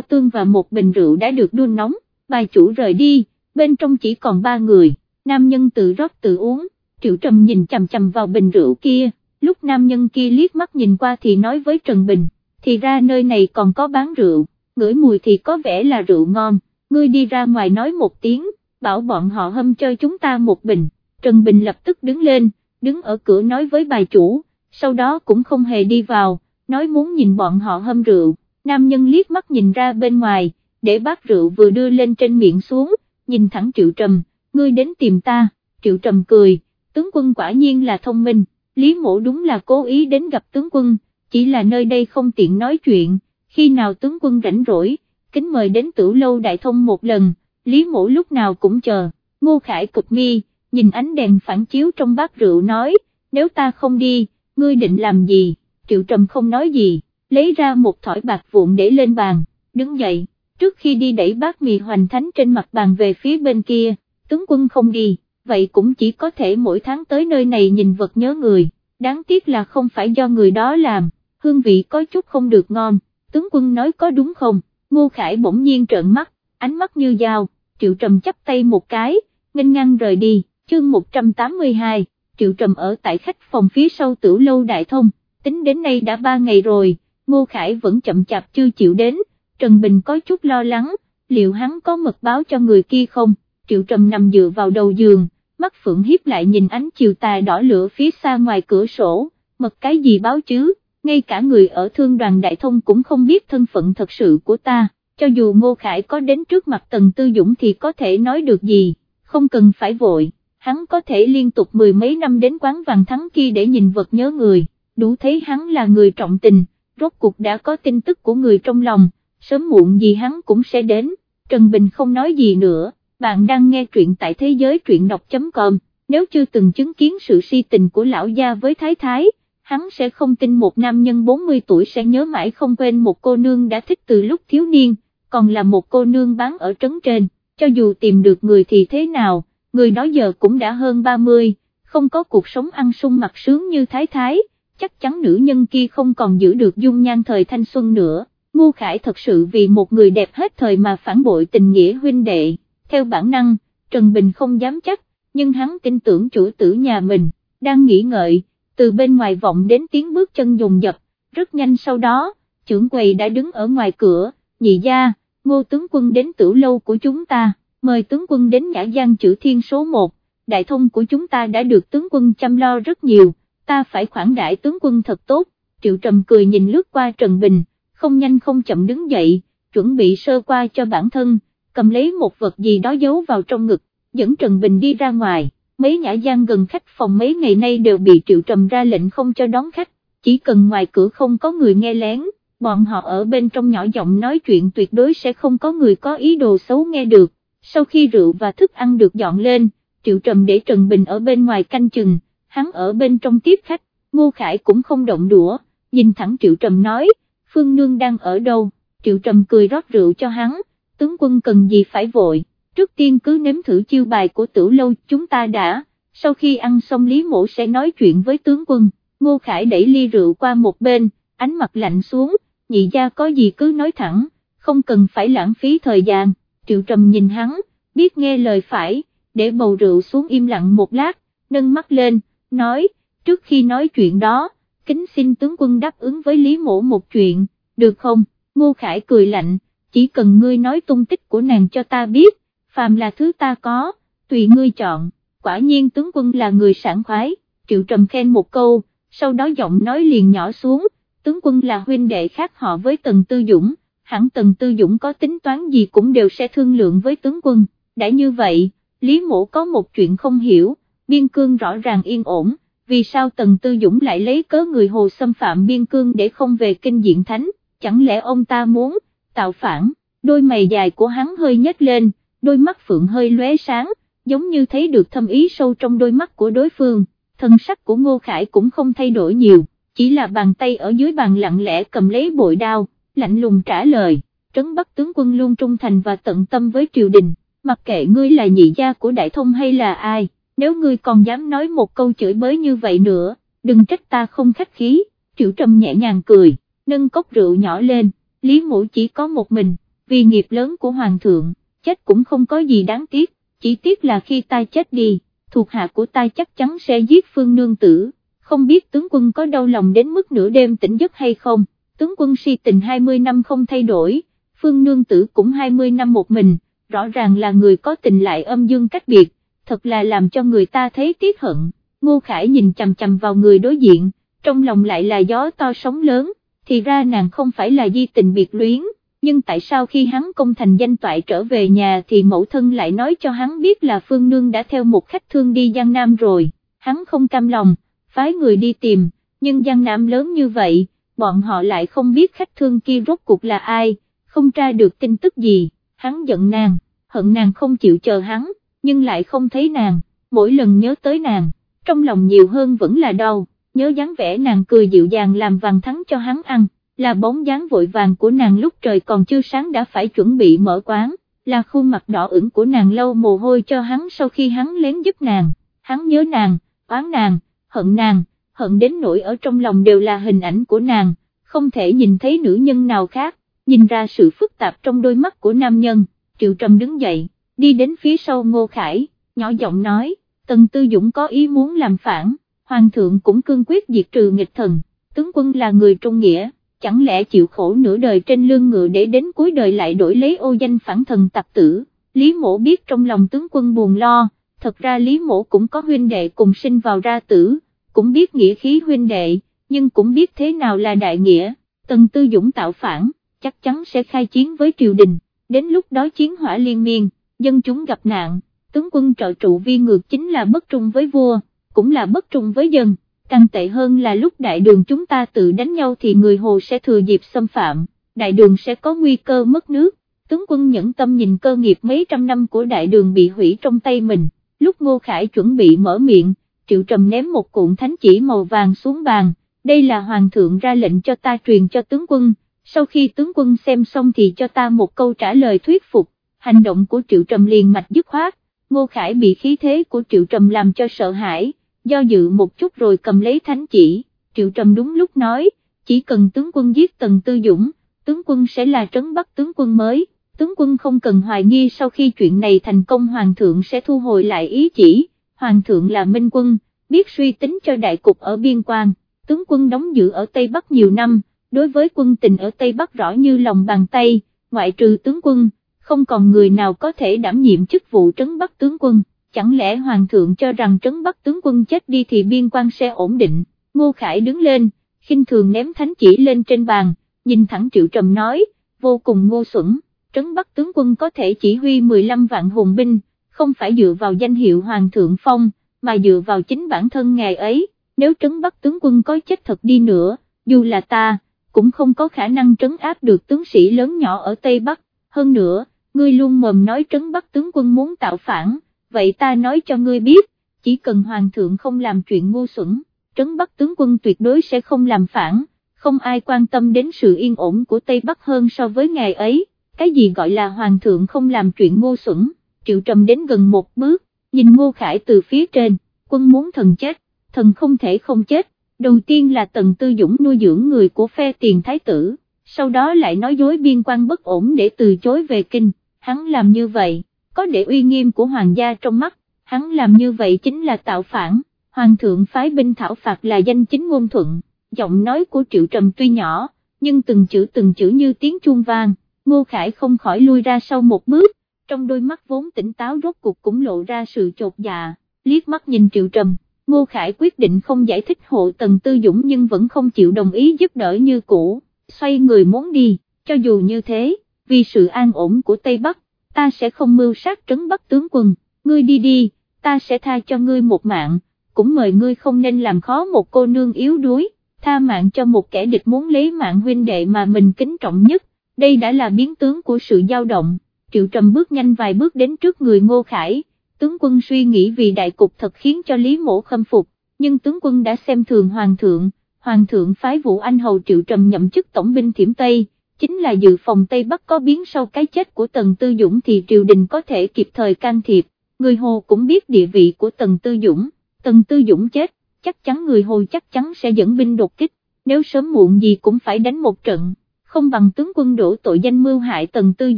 tương và một bình rượu đã được đun nóng, bà chủ rời đi, bên trong chỉ còn ba người, nam nhân tự rót tự uống, Triệu Trầm nhìn chằm chằm vào bình rượu kia, lúc nam nhân kia liếc mắt nhìn qua thì nói với Trần Bình, thì ra nơi này còn có bán rượu, ngửi mùi thì có vẻ là rượu ngon, ngươi đi ra ngoài nói một tiếng, bảo bọn họ hâm cho chúng ta một bình, Trần Bình lập tức đứng lên, đứng ở cửa nói với bà chủ, sau đó cũng không hề đi vào, nói muốn nhìn bọn họ hâm rượu, nam nhân liếc mắt nhìn ra bên ngoài, để bát rượu vừa đưa lên trên miệng xuống, nhìn thẳng Triệu Trầm, ngươi đến tìm ta, Triệu Trầm cười, tướng quân quả nhiên là thông minh, Lý Mộ đúng là cố ý đến gặp tướng quân, chỉ là nơi đây không tiện nói chuyện, khi nào tướng quân rảnh rỗi, kính mời đến tử lâu đại thông một lần, Lý Mỗ lúc nào cũng chờ, Ngô Khải cục mi, nhìn ánh đèn phản chiếu trong bát rượu nói, nếu ta không đi, ngươi định làm gì, Triệu Trầm không nói gì, lấy ra một thỏi bạc vụn để lên bàn, đứng dậy, trước khi đi đẩy bát mì hoành thánh trên mặt bàn về phía bên kia, tướng quân không đi, vậy cũng chỉ có thể mỗi tháng tới nơi này nhìn vật nhớ người, đáng tiếc là không phải do người đó làm, hương vị có chút không được ngon, tướng quân nói có đúng không, Ngô Khải bỗng nhiên trợn mắt, ánh mắt như dao, Triệu Trầm chắp tay một cái, nghênh ngang rời đi, chương 182, Triệu Trầm ở tại khách phòng phía sau tử lâu đại thông, tính đến nay đã ba ngày rồi, Ngô Khải vẫn chậm chạp chưa chịu đến, Trần Bình có chút lo lắng, liệu hắn có mật báo cho người kia không, Triệu Trầm nằm dựa vào đầu giường, mắt phượng hiếp lại nhìn ánh chiều tà đỏ lửa phía xa ngoài cửa sổ, mật cái gì báo chứ, ngay cả người ở thương đoàn đại thông cũng không biết thân phận thật sự của ta, cho dù Ngô Khải có đến trước mặt Tần Tư Dũng thì có thể nói được gì, không cần phải vội, hắn có thể liên tục mười mấy năm đến quán vàng thắng kia để nhìn vật nhớ người, đủ thấy hắn là người trọng tình, rốt cuộc đã có tin tức của người trong lòng, sớm muộn gì hắn cũng sẽ đến, Trần Bình không nói gì nữa bạn đang nghe truyện tại thế giới truyện đọc.com, nếu chưa từng chứng kiến sự si tình của lão gia với Thái Thái, hắn sẽ không tin một nam nhân 40 tuổi sẽ nhớ mãi không quên một cô nương đã thích từ lúc thiếu niên, còn là một cô nương bán ở trấn trên, cho dù tìm được người thì thế nào, người đó giờ cũng đã hơn 30, không có cuộc sống ăn sung mặc sướng như Thái Thái, chắc chắn nữ nhân kia không còn giữ được dung nhan thời thanh xuân nữa. Ngô Khải thật sự vì một người đẹp hết thời mà phản bội tình nghĩa huynh đệ theo bản năng, Trần Bình không dám chắc, nhưng hắn tin tưởng chủ tử nhà mình, đang nghĩ ngợi, từ bên ngoài vọng đến tiếng bước chân dùng dập, rất nhanh sau đó, trưởng quầy đã đứng ở ngoài cửa, nhị gia, ngô tướng quân đến tử lâu của chúng ta, mời tướng quân đến nhã gian chữ thiên số 1, đại thông của chúng ta đã được tướng quân chăm lo rất nhiều, ta phải khoản đại tướng quân thật tốt, triệu trầm cười nhìn lướt qua Trần Bình, không nhanh không chậm đứng dậy, chuẩn bị sơ qua cho bản thân, cầm lấy một vật gì đó giấu vào trong ngực, dẫn Trần Bình đi ra ngoài, mấy nhã gian gần khách phòng mấy ngày nay đều bị triệu trầm ra lệnh không cho đón khách, chỉ cần ngoài cửa không có người nghe lén, bọn họ ở bên trong nhỏ giọng nói chuyện tuyệt đối sẽ không có người có ý đồ xấu nghe được, sau khi rượu và thức ăn được dọn lên, triệu trầm để Trần Bình ở bên ngoài canh chừng, hắn ở bên trong tiếp khách, Ngô Khải cũng không động đũa, nhìn thẳng triệu trầm nói, Phương Nương đang ở đâu, triệu trầm cười rót rượu cho hắn, tướng quân cần gì phải vội, trước tiên cứ nếm thử chiêu bài của tử lâu chúng ta đã, sau khi ăn xong Lý Mộ sẽ nói chuyện với tướng quân, Ngô Khải đẩy ly rượu qua một bên, ánh mặt lạnh xuống, nhị gia có gì cứ nói thẳng, không cần phải lãng phí thời gian, triệu trầm nhìn hắn, biết nghe lời phải, để bầu rượu xuống im lặng một lát, nâng mắt lên, nói, trước khi nói chuyện đó, kính xin tướng quân đáp ứng với Lý Mộ một chuyện, được không, Ngô Khải cười lạnh, chỉ cần ngươi nói tung tích của nàng cho ta biết, phàm là thứ ta có, tùy ngươi chọn, quả nhiên tướng quân là người sảng khoái, triệu trầm khen một câu, sau đó giọng nói liền nhỏ xuống, tướng quân là huynh đệ khác họ với Tần Tư Dũng, hẳn Tần Tư Dũng có tính toán gì cũng đều sẽ thương lượng với tướng quân, đã như vậy, Lý Mộ có một chuyện không hiểu, biên cương rõ ràng yên ổn, vì sao Tần Tư Dũng lại lấy cớ người hồ xâm phạm biên cương để không về kinh diện thánh, chẳng lẽ ông ta muốn, tạo phản, đôi mày dài của hắn hơi nhếch lên, đôi mắt phượng hơi lóe sáng, giống như thấy được thâm ý sâu trong đôi mắt của đối phương, thân sắc của Ngô Khải cũng không thay đổi nhiều, chỉ là bàn tay ở dưới bàn lặng lẽ cầm lấy bội đao, lạnh lùng trả lời, trấn bắc tướng quân luôn trung thành và tận tâm với triều đình, mặc kệ ngươi là nhị gia của đại thông hay là ai, nếu ngươi còn dám nói một câu chửi bới như vậy nữa, đừng trách ta không khách khí, Triệu Trầm nhẹ nhàng cười, nâng cốc rượu nhỏ lên, Lý Mũ chỉ có một mình, vì nghiệp lớn của Hoàng thượng, chết cũng không có gì đáng tiếc, chỉ tiếc là khi ta chết đi, thuộc hạ của ta chắc chắn sẽ giết Phương Nương Tử, không biết tướng quân có đau lòng đến mức nửa đêm tỉnh giấc hay không, tướng quân si tình 20 năm không thay đổi, Phương Nương Tử cũng 20 năm một mình, rõ ràng là người có tình lại âm dương cách biệt, thật là làm cho người ta thấy tiếc hận, Ngô Khải nhìn chầm chầm vào người đối diện, trong lòng lại là gió to sóng lớn, thì ra nàng không phải là di tình biệt luyến, nhưng tại sao khi hắn công thành danh toại trở về nhà thì mẫu thân lại nói cho hắn biết là Phương Nương đã theo một khách thương đi Giang Nam rồi, hắn không cam lòng, phái người đi tìm, nhưng Giang Nam lớn như vậy, bọn họ lại không biết khách thương kia rốt cuộc là ai, không tra được tin tức gì, hắn giận nàng, hận nàng không chịu chờ hắn, nhưng lại không thấy nàng, mỗi lần nhớ tới nàng, trong lòng nhiều hơn vẫn là đau, nhớ dáng vẻ nàng cười dịu dàng làm vàng thắng cho hắn ăn, là bóng dáng vội vàng của nàng lúc trời còn chưa sáng đã phải chuẩn bị mở quán, là khuôn mặt đỏ ửng của nàng lâu mồ hôi cho hắn sau khi hắn lén giúp nàng, hắn nhớ nàng, oán nàng, hận nàng, hận đến nỗi ở trong lòng đều là hình ảnh của nàng, không thể nhìn thấy nữ nhân nào khác, nhìn ra sự phức tạp trong đôi mắt của nam nhân, Triệu Trầm đứng dậy, đi đến phía sau Ngô Khải, nhỏ giọng nói, Tần Tư Dũng có ý muốn làm phản, Hoàng thượng cũng cương quyết diệt trừ nghịch thần, tướng quân là người trung nghĩa, chẳng lẽ chịu khổ nửa đời trên lương ngựa để đến cuối đời lại đổi lấy ô danh phản thần tặc tử, Lý Mộ biết trong lòng tướng quân buồn lo, thật ra Lý Mộ cũng có huynh đệ cùng sinh vào ra tử, cũng biết nghĩa khí huynh đệ, nhưng cũng biết thế nào là đại nghĩa, Tần Tư Dũng tạo phản, chắc chắn sẽ khai chiến với triều đình, đến lúc đó chiến hỏa liên miên, dân chúng gặp nạn, tướng quân trợ trụ vi ngược chính là bất trung với vua, cũng là bất trung với dân, càng tệ hơn là lúc đại đường chúng ta tự đánh nhau thì người Hồ sẽ thừa dịp xâm phạm, đại đường sẽ có nguy cơ mất nước, tướng quân nhẫn tâm nhìn cơ nghiệp mấy trăm năm của đại đường bị hủy trong tay mình, lúc Ngô Khải chuẩn bị mở miệng, Triệu Trầm ném một cuộn thánh chỉ màu vàng xuống bàn, đây là hoàng thượng ra lệnh cho ta truyền cho tướng quân, sau khi tướng quân xem xong thì cho ta một câu trả lời thuyết phục, hành động của Triệu Trầm liền mạch dứt khoát, Ngô Khải bị khí thế của Triệu Trầm làm cho sợ hãi, do dự một chút rồi cầm lấy thánh chỉ, Triệu Trầm đúng lúc nói, chỉ cần tướng quân giết Tần Tư Dũng, tướng quân sẽ là trấn bắt tướng quân mới, tướng quân không cần hoài nghi sau khi chuyện này thành công Hoàng thượng sẽ thu hồi lại ý chỉ, Hoàng thượng là minh quân, biết suy tính cho đại cục ở biên quan, tướng quân đóng giữ ở Tây Bắc nhiều năm, đối với quân tình ở Tây Bắc rõ như lòng bàn tay, ngoại trừ tướng quân, không còn người nào có thể đảm nhiệm chức vụ trấn bắc tướng quân, chẳng lẽ Hoàng thượng cho rằng trấn bắc tướng quân chết đi thì biên quan sẽ ổn định, Ngô Khải đứng lên, khinh thường ném thánh chỉ lên trên bàn, nhìn thẳng Triệu Trầm nói, vô cùng ngô xuẩn, trấn bắc tướng quân có thể chỉ huy 15 vạn hùng binh, không phải dựa vào danh hiệu Hoàng thượng Phong, mà dựa vào chính bản thân ngài ấy, nếu trấn bắc tướng quân có chết thật đi nữa, dù là ta, cũng không có khả năng trấn áp được tướng sĩ lớn nhỏ ở Tây Bắc, hơn nữa, ngươi luôn mồm nói trấn bắc tướng quân muốn tạo phản, vậy ta nói cho ngươi biết, chỉ cần hoàng thượng không làm chuyện ngu xuẩn, trấn bắc tướng quân tuyệt đối sẽ không làm phản, không ai quan tâm đến sự yên ổn của Tây Bắc hơn so với ngày ấy, cái gì gọi là hoàng thượng không làm chuyện ngu xuẩn, triệu trầm đến gần một bước, nhìn ngô khải từ phía trên, quân muốn thần chết, thần không thể không chết, đầu tiên là tần tư dũng nuôi dưỡng người của phe tiền thái tử, sau đó lại nói dối biên quan bất ổn để từ chối về kinh, hắn làm như vậy, có để uy nghiêm của hoàng gia trong mắt, hắn làm như vậy chính là tạo phản, hoàng thượng phái binh thảo phạt là danh chính ngôn thuận, giọng nói của triệu trầm tuy nhỏ, nhưng từng chữ từng chữ như tiếng chuông vang, ngô khải không khỏi lui ra sau một bước, trong đôi mắt vốn tỉnh táo rốt cuộc cũng lộ ra sự chột dạ, liếc mắt nhìn triệu trầm Ngô Khải quyết định không giải thích hộ Tần Tư Dũng nhưng vẫn không chịu đồng ý giúp đỡ như cũ, xoay người muốn đi, cho dù như thế, vì sự an ổn của Tây Bắc, ta sẽ không mưu sát trấn bắt tướng quân, ngươi đi đi, ta sẽ tha cho ngươi một mạng, cũng mời ngươi không nên làm khó một cô nương yếu đuối, tha mạng cho một kẻ địch muốn lấy mạng huynh đệ mà mình kính trọng nhất, đây đã là biến tướng của sự dao động, Triệu Trầm bước nhanh vài bước đến trước người Ngô Khải tướng quân suy nghĩ vì đại cục thật khiến cho Lý Mổ khâm phục, nhưng tướng quân đã xem thường Hoàng thượng, Hoàng thượng phái vụ anh hầu triệu trầm nhậm chức tổng binh thiểm Tây, chính là dự phòng Tây Bắc có biến sau cái chết của Tần Tư Dũng thì triều đình có thể kịp thời can thiệp, người Hồ cũng biết địa vị của Tần Tư Dũng, Tần Tư Dũng chết, chắc chắn người Hồ chắc chắn sẽ dẫn binh đột kích, nếu sớm muộn gì cũng phải đánh một trận, không bằng tướng quân đổ tội danh mưu hại Tần Tư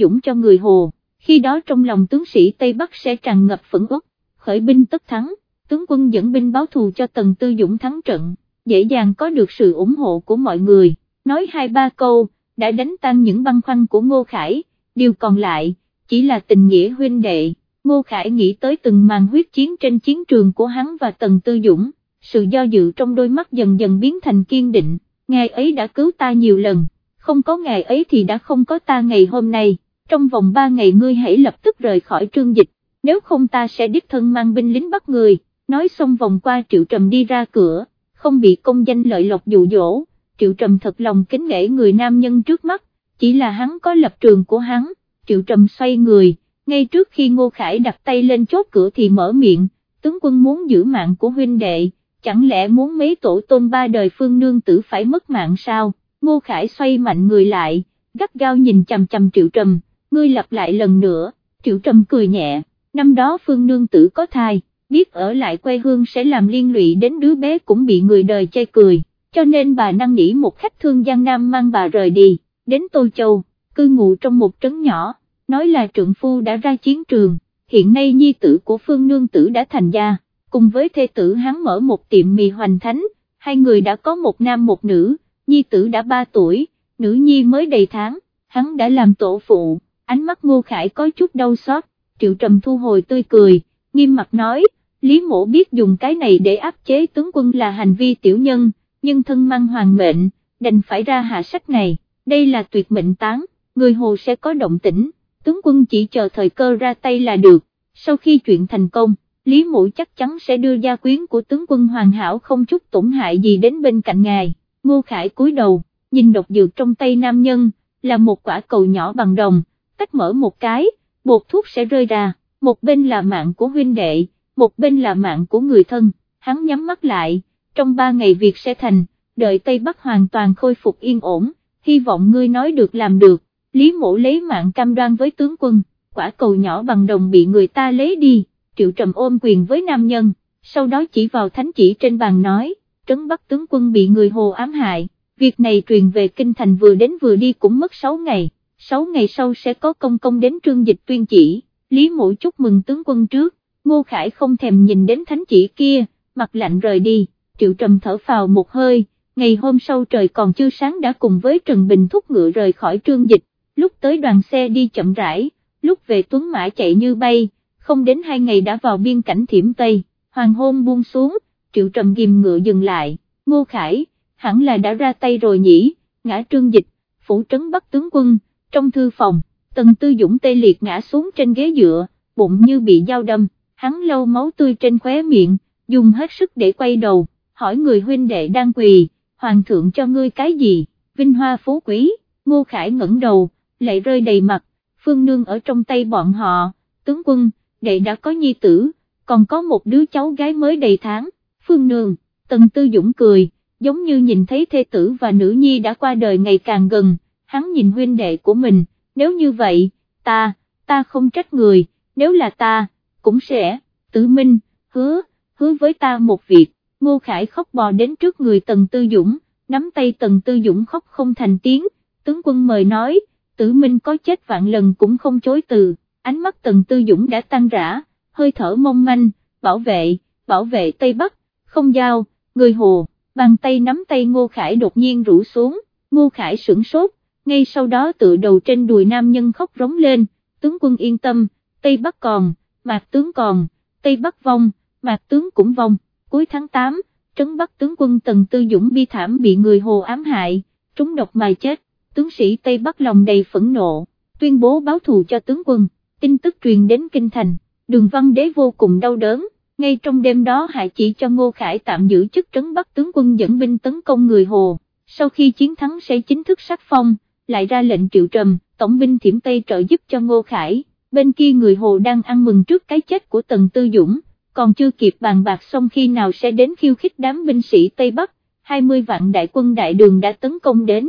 Dũng cho người Hồ, khi đó trong lòng tướng sĩ Tây Bắc sẽ tràn ngập phẫn uất, khởi binh tất thắng, tướng quân dẫn binh báo thù cho Tần Tư Dũng thắng trận, dễ dàng có được sự ủng hộ của mọi người, nói hai ba câu, đã đánh tan những băn khoăn của Ngô Khải, điều còn lại, chỉ là tình nghĩa huynh đệ, Ngô Khải nghĩ tới từng màn huyết chiến trên chiến trường của hắn và Tần Tư Dũng, sự do dự trong đôi mắt dần dần biến thành kiên định, ngày ấy đã cứu ta nhiều lần, không có ngày ấy thì đã không có ta ngày hôm nay, trong vòng ba ngày ngươi hãy lập tức rời khỏi trương dịch, nếu không ta sẽ đích thân mang binh lính bắt người, nói xong vòng qua triệu trầm đi ra cửa, không bị công danh lợi lộc dụ dỗ, triệu trầm thật lòng kính nể người nam nhân trước mắt, chỉ là hắn có lập trường của hắn, triệu trầm xoay người, ngay trước khi Ngô Khải đặt tay lên chốt cửa thì mở miệng, tướng quân muốn giữ mạng của huynh đệ, chẳng lẽ muốn mấy tổ tôn ba đời phương nương tử phải mất mạng sao, Ngô Khải xoay mạnh người lại, gắt gao nhìn chằm chằm triệu trầm, ngươi lặp lại lần nữa, triệu trầm cười nhẹ, năm đó phương nương tử có thai, biết ở lại quê hương sẽ làm liên lụy đến đứa bé cũng bị người đời chê cười, cho nên bà năn nỉ một khách thương Giang Nam mang bà rời đi, đến Tô Châu, cư ngụ trong một trấn nhỏ, nói là trượng phu đã ra chiến trường, hiện nay nhi tử của phương nương tử đã thành gia, cùng với thê tử hắn mở một tiệm mì hoành thánh, hai người đã có một nam một nữ, nhi tử đã ba tuổi, nữ nhi mới đầy tháng, hắn đã làm tổ phụ, ánh mắt ngô khải có chút đau xót, triệu trầm thu hồi tươi cười, nghiêm mặt nói, Lý mổ biết dùng cái này để áp chế tướng quân là hành vi tiểu nhân, nhưng thân mang hoàng mệnh, đành phải ra hạ sách này, đây là tuyệt mệnh tán, người hồ sẽ có động tĩnh, tướng quân chỉ chờ thời cơ ra tay là được, sau khi chuyện thành công. Lý Mũ chắc chắn sẽ đưa gia quyến của tướng quân hoàn hảo không chút tổn hại gì đến bên cạnh ngài, Ngô Khải cúi đầu, nhìn độc dược trong tay nam nhân, là một quả cầu nhỏ bằng đồng, tách mở một cái, bột thuốc sẽ rơi ra, một bên là mạng của huynh đệ, một bên là mạng của người thân, hắn nhắm mắt lại, trong ba ngày việc sẽ thành, đợi Tây Bắc hoàn toàn khôi phục yên ổn, hy vọng ngươi nói được làm được, Lý Mộ lấy mạng cam đoan với tướng quân, quả cầu nhỏ bằng đồng bị người ta lấy đi. Triệu Trầm ôm quyền với nam nhân, sau đó chỉ vào thánh chỉ trên bàn nói, trấn Bắc tướng quân bị người hồ ám hại, việc này truyền về kinh thành vừa đến vừa đi cũng mất 6 ngày, 6 ngày sau sẽ có công công đến trương dịch tuyên chỉ, Lý Mộ chúc mừng tướng quân trước, Ngô Khải không thèm nhìn đến thánh chỉ kia, mặt lạnh rời đi, Triệu Trầm thở phào một hơi, ngày hôm sau trời còn chưa sáng đã cùng với Trần Bình thúc ngựa rời khỏi trương dịch, lúc tới đoàn xe đi chậm rãi, lúc về tuấn mã chạy như bay, không đến hai ngày đã vào biên cảnh thiểm Tây, hoàng hôn buông xuống, triệu trầm ghim ngựa dừng lại, ngô khải, hẳn là đã ra tay rồi nhỉ, ngã trương dịch, phủ trấn bắt tướng quân, trong thư phòng, tần tư dũng tê liệt ngã xuống trên ghế dựa, bụng như bị dao đâm, hắn lâu máu tươi trên khóe miệng, dùng hết sức để quay đầu, hỏi người huynh đệ đang quỳ, hoàng thượng cho ngươi cái gì, vinh hoa phú quý, ngô khải ngẩng đầu, lệ rơi đầy mặt, phương nương ở trong tay bọn họ, tướng quân, đệ đã có nhi tử, còn có một đứa cháu gái mới đầy tháng, phương nương, tần tư dũng cười, giống như nhìn thấy thê tử và nữ nhi đã qua đời ngày càng gần, hắn nhìn huynh đệ của mình, nếu như vậy, ta, ta không trách người, nếu là ta, cũng sẽ, tử minh, hứa, hứa với ta một việc, ngô khải khóc bò đến trước người tần tư dũng, nắm tay tần tư dũng khóc không thành tiếng, tướng quân mời nói, tử minh có chết vạn lần cũng không chối từ. Ánh mắt Tần Tư Dũng đã tăng rã, hơi thở mong manh, bảo vệ, bảo vệ Tây Bắc, không giao, người hồ, bàn tay nắm tay Ngô Khải đột nhiên rủ xuống, Ngô Khải sửng sốt, ngay sau đó tự đầu trên đùi nam nhân khóc rống lên, tướng quân yên tâm, Tây Bắc còn, mạc tướng còn, Tây Bắc vong, mạc tướng cũng vong, cuối tháng 8, trấn Bắc tướng quân Tần Tư Dũng bi thảm bị người hồ ám hại, trúng độc mà chết, tướng sĩ Tây Bắc lòng đầy phẫn nộ, tuyên bố báo thù cho tướng quân tin tức truyền đến kinh thành, đường văn đế vô cùng đau đớn, ngay trong đêm đó hạ chỉ cho Ngô Khải tạm giữ chức trấn Bắc tướng quân dẫn binh tấn công người Hồ, sau khi chiến thắng sẽ chính thức sắc phong, lại ra lệnh triệu trầm, tổng binh thiểm Tây trợ giúp cho Ngô Khải, bên kia người Hồ đang ăn mừng trước cái chết của Tần Tư Dũng, còn chưa kịp bàn bạc xong khi nào sẽ đến khiêu khích đám binh sĩ Tây Bắc, 20 vạn đại quân đại đường đã tấn công đến,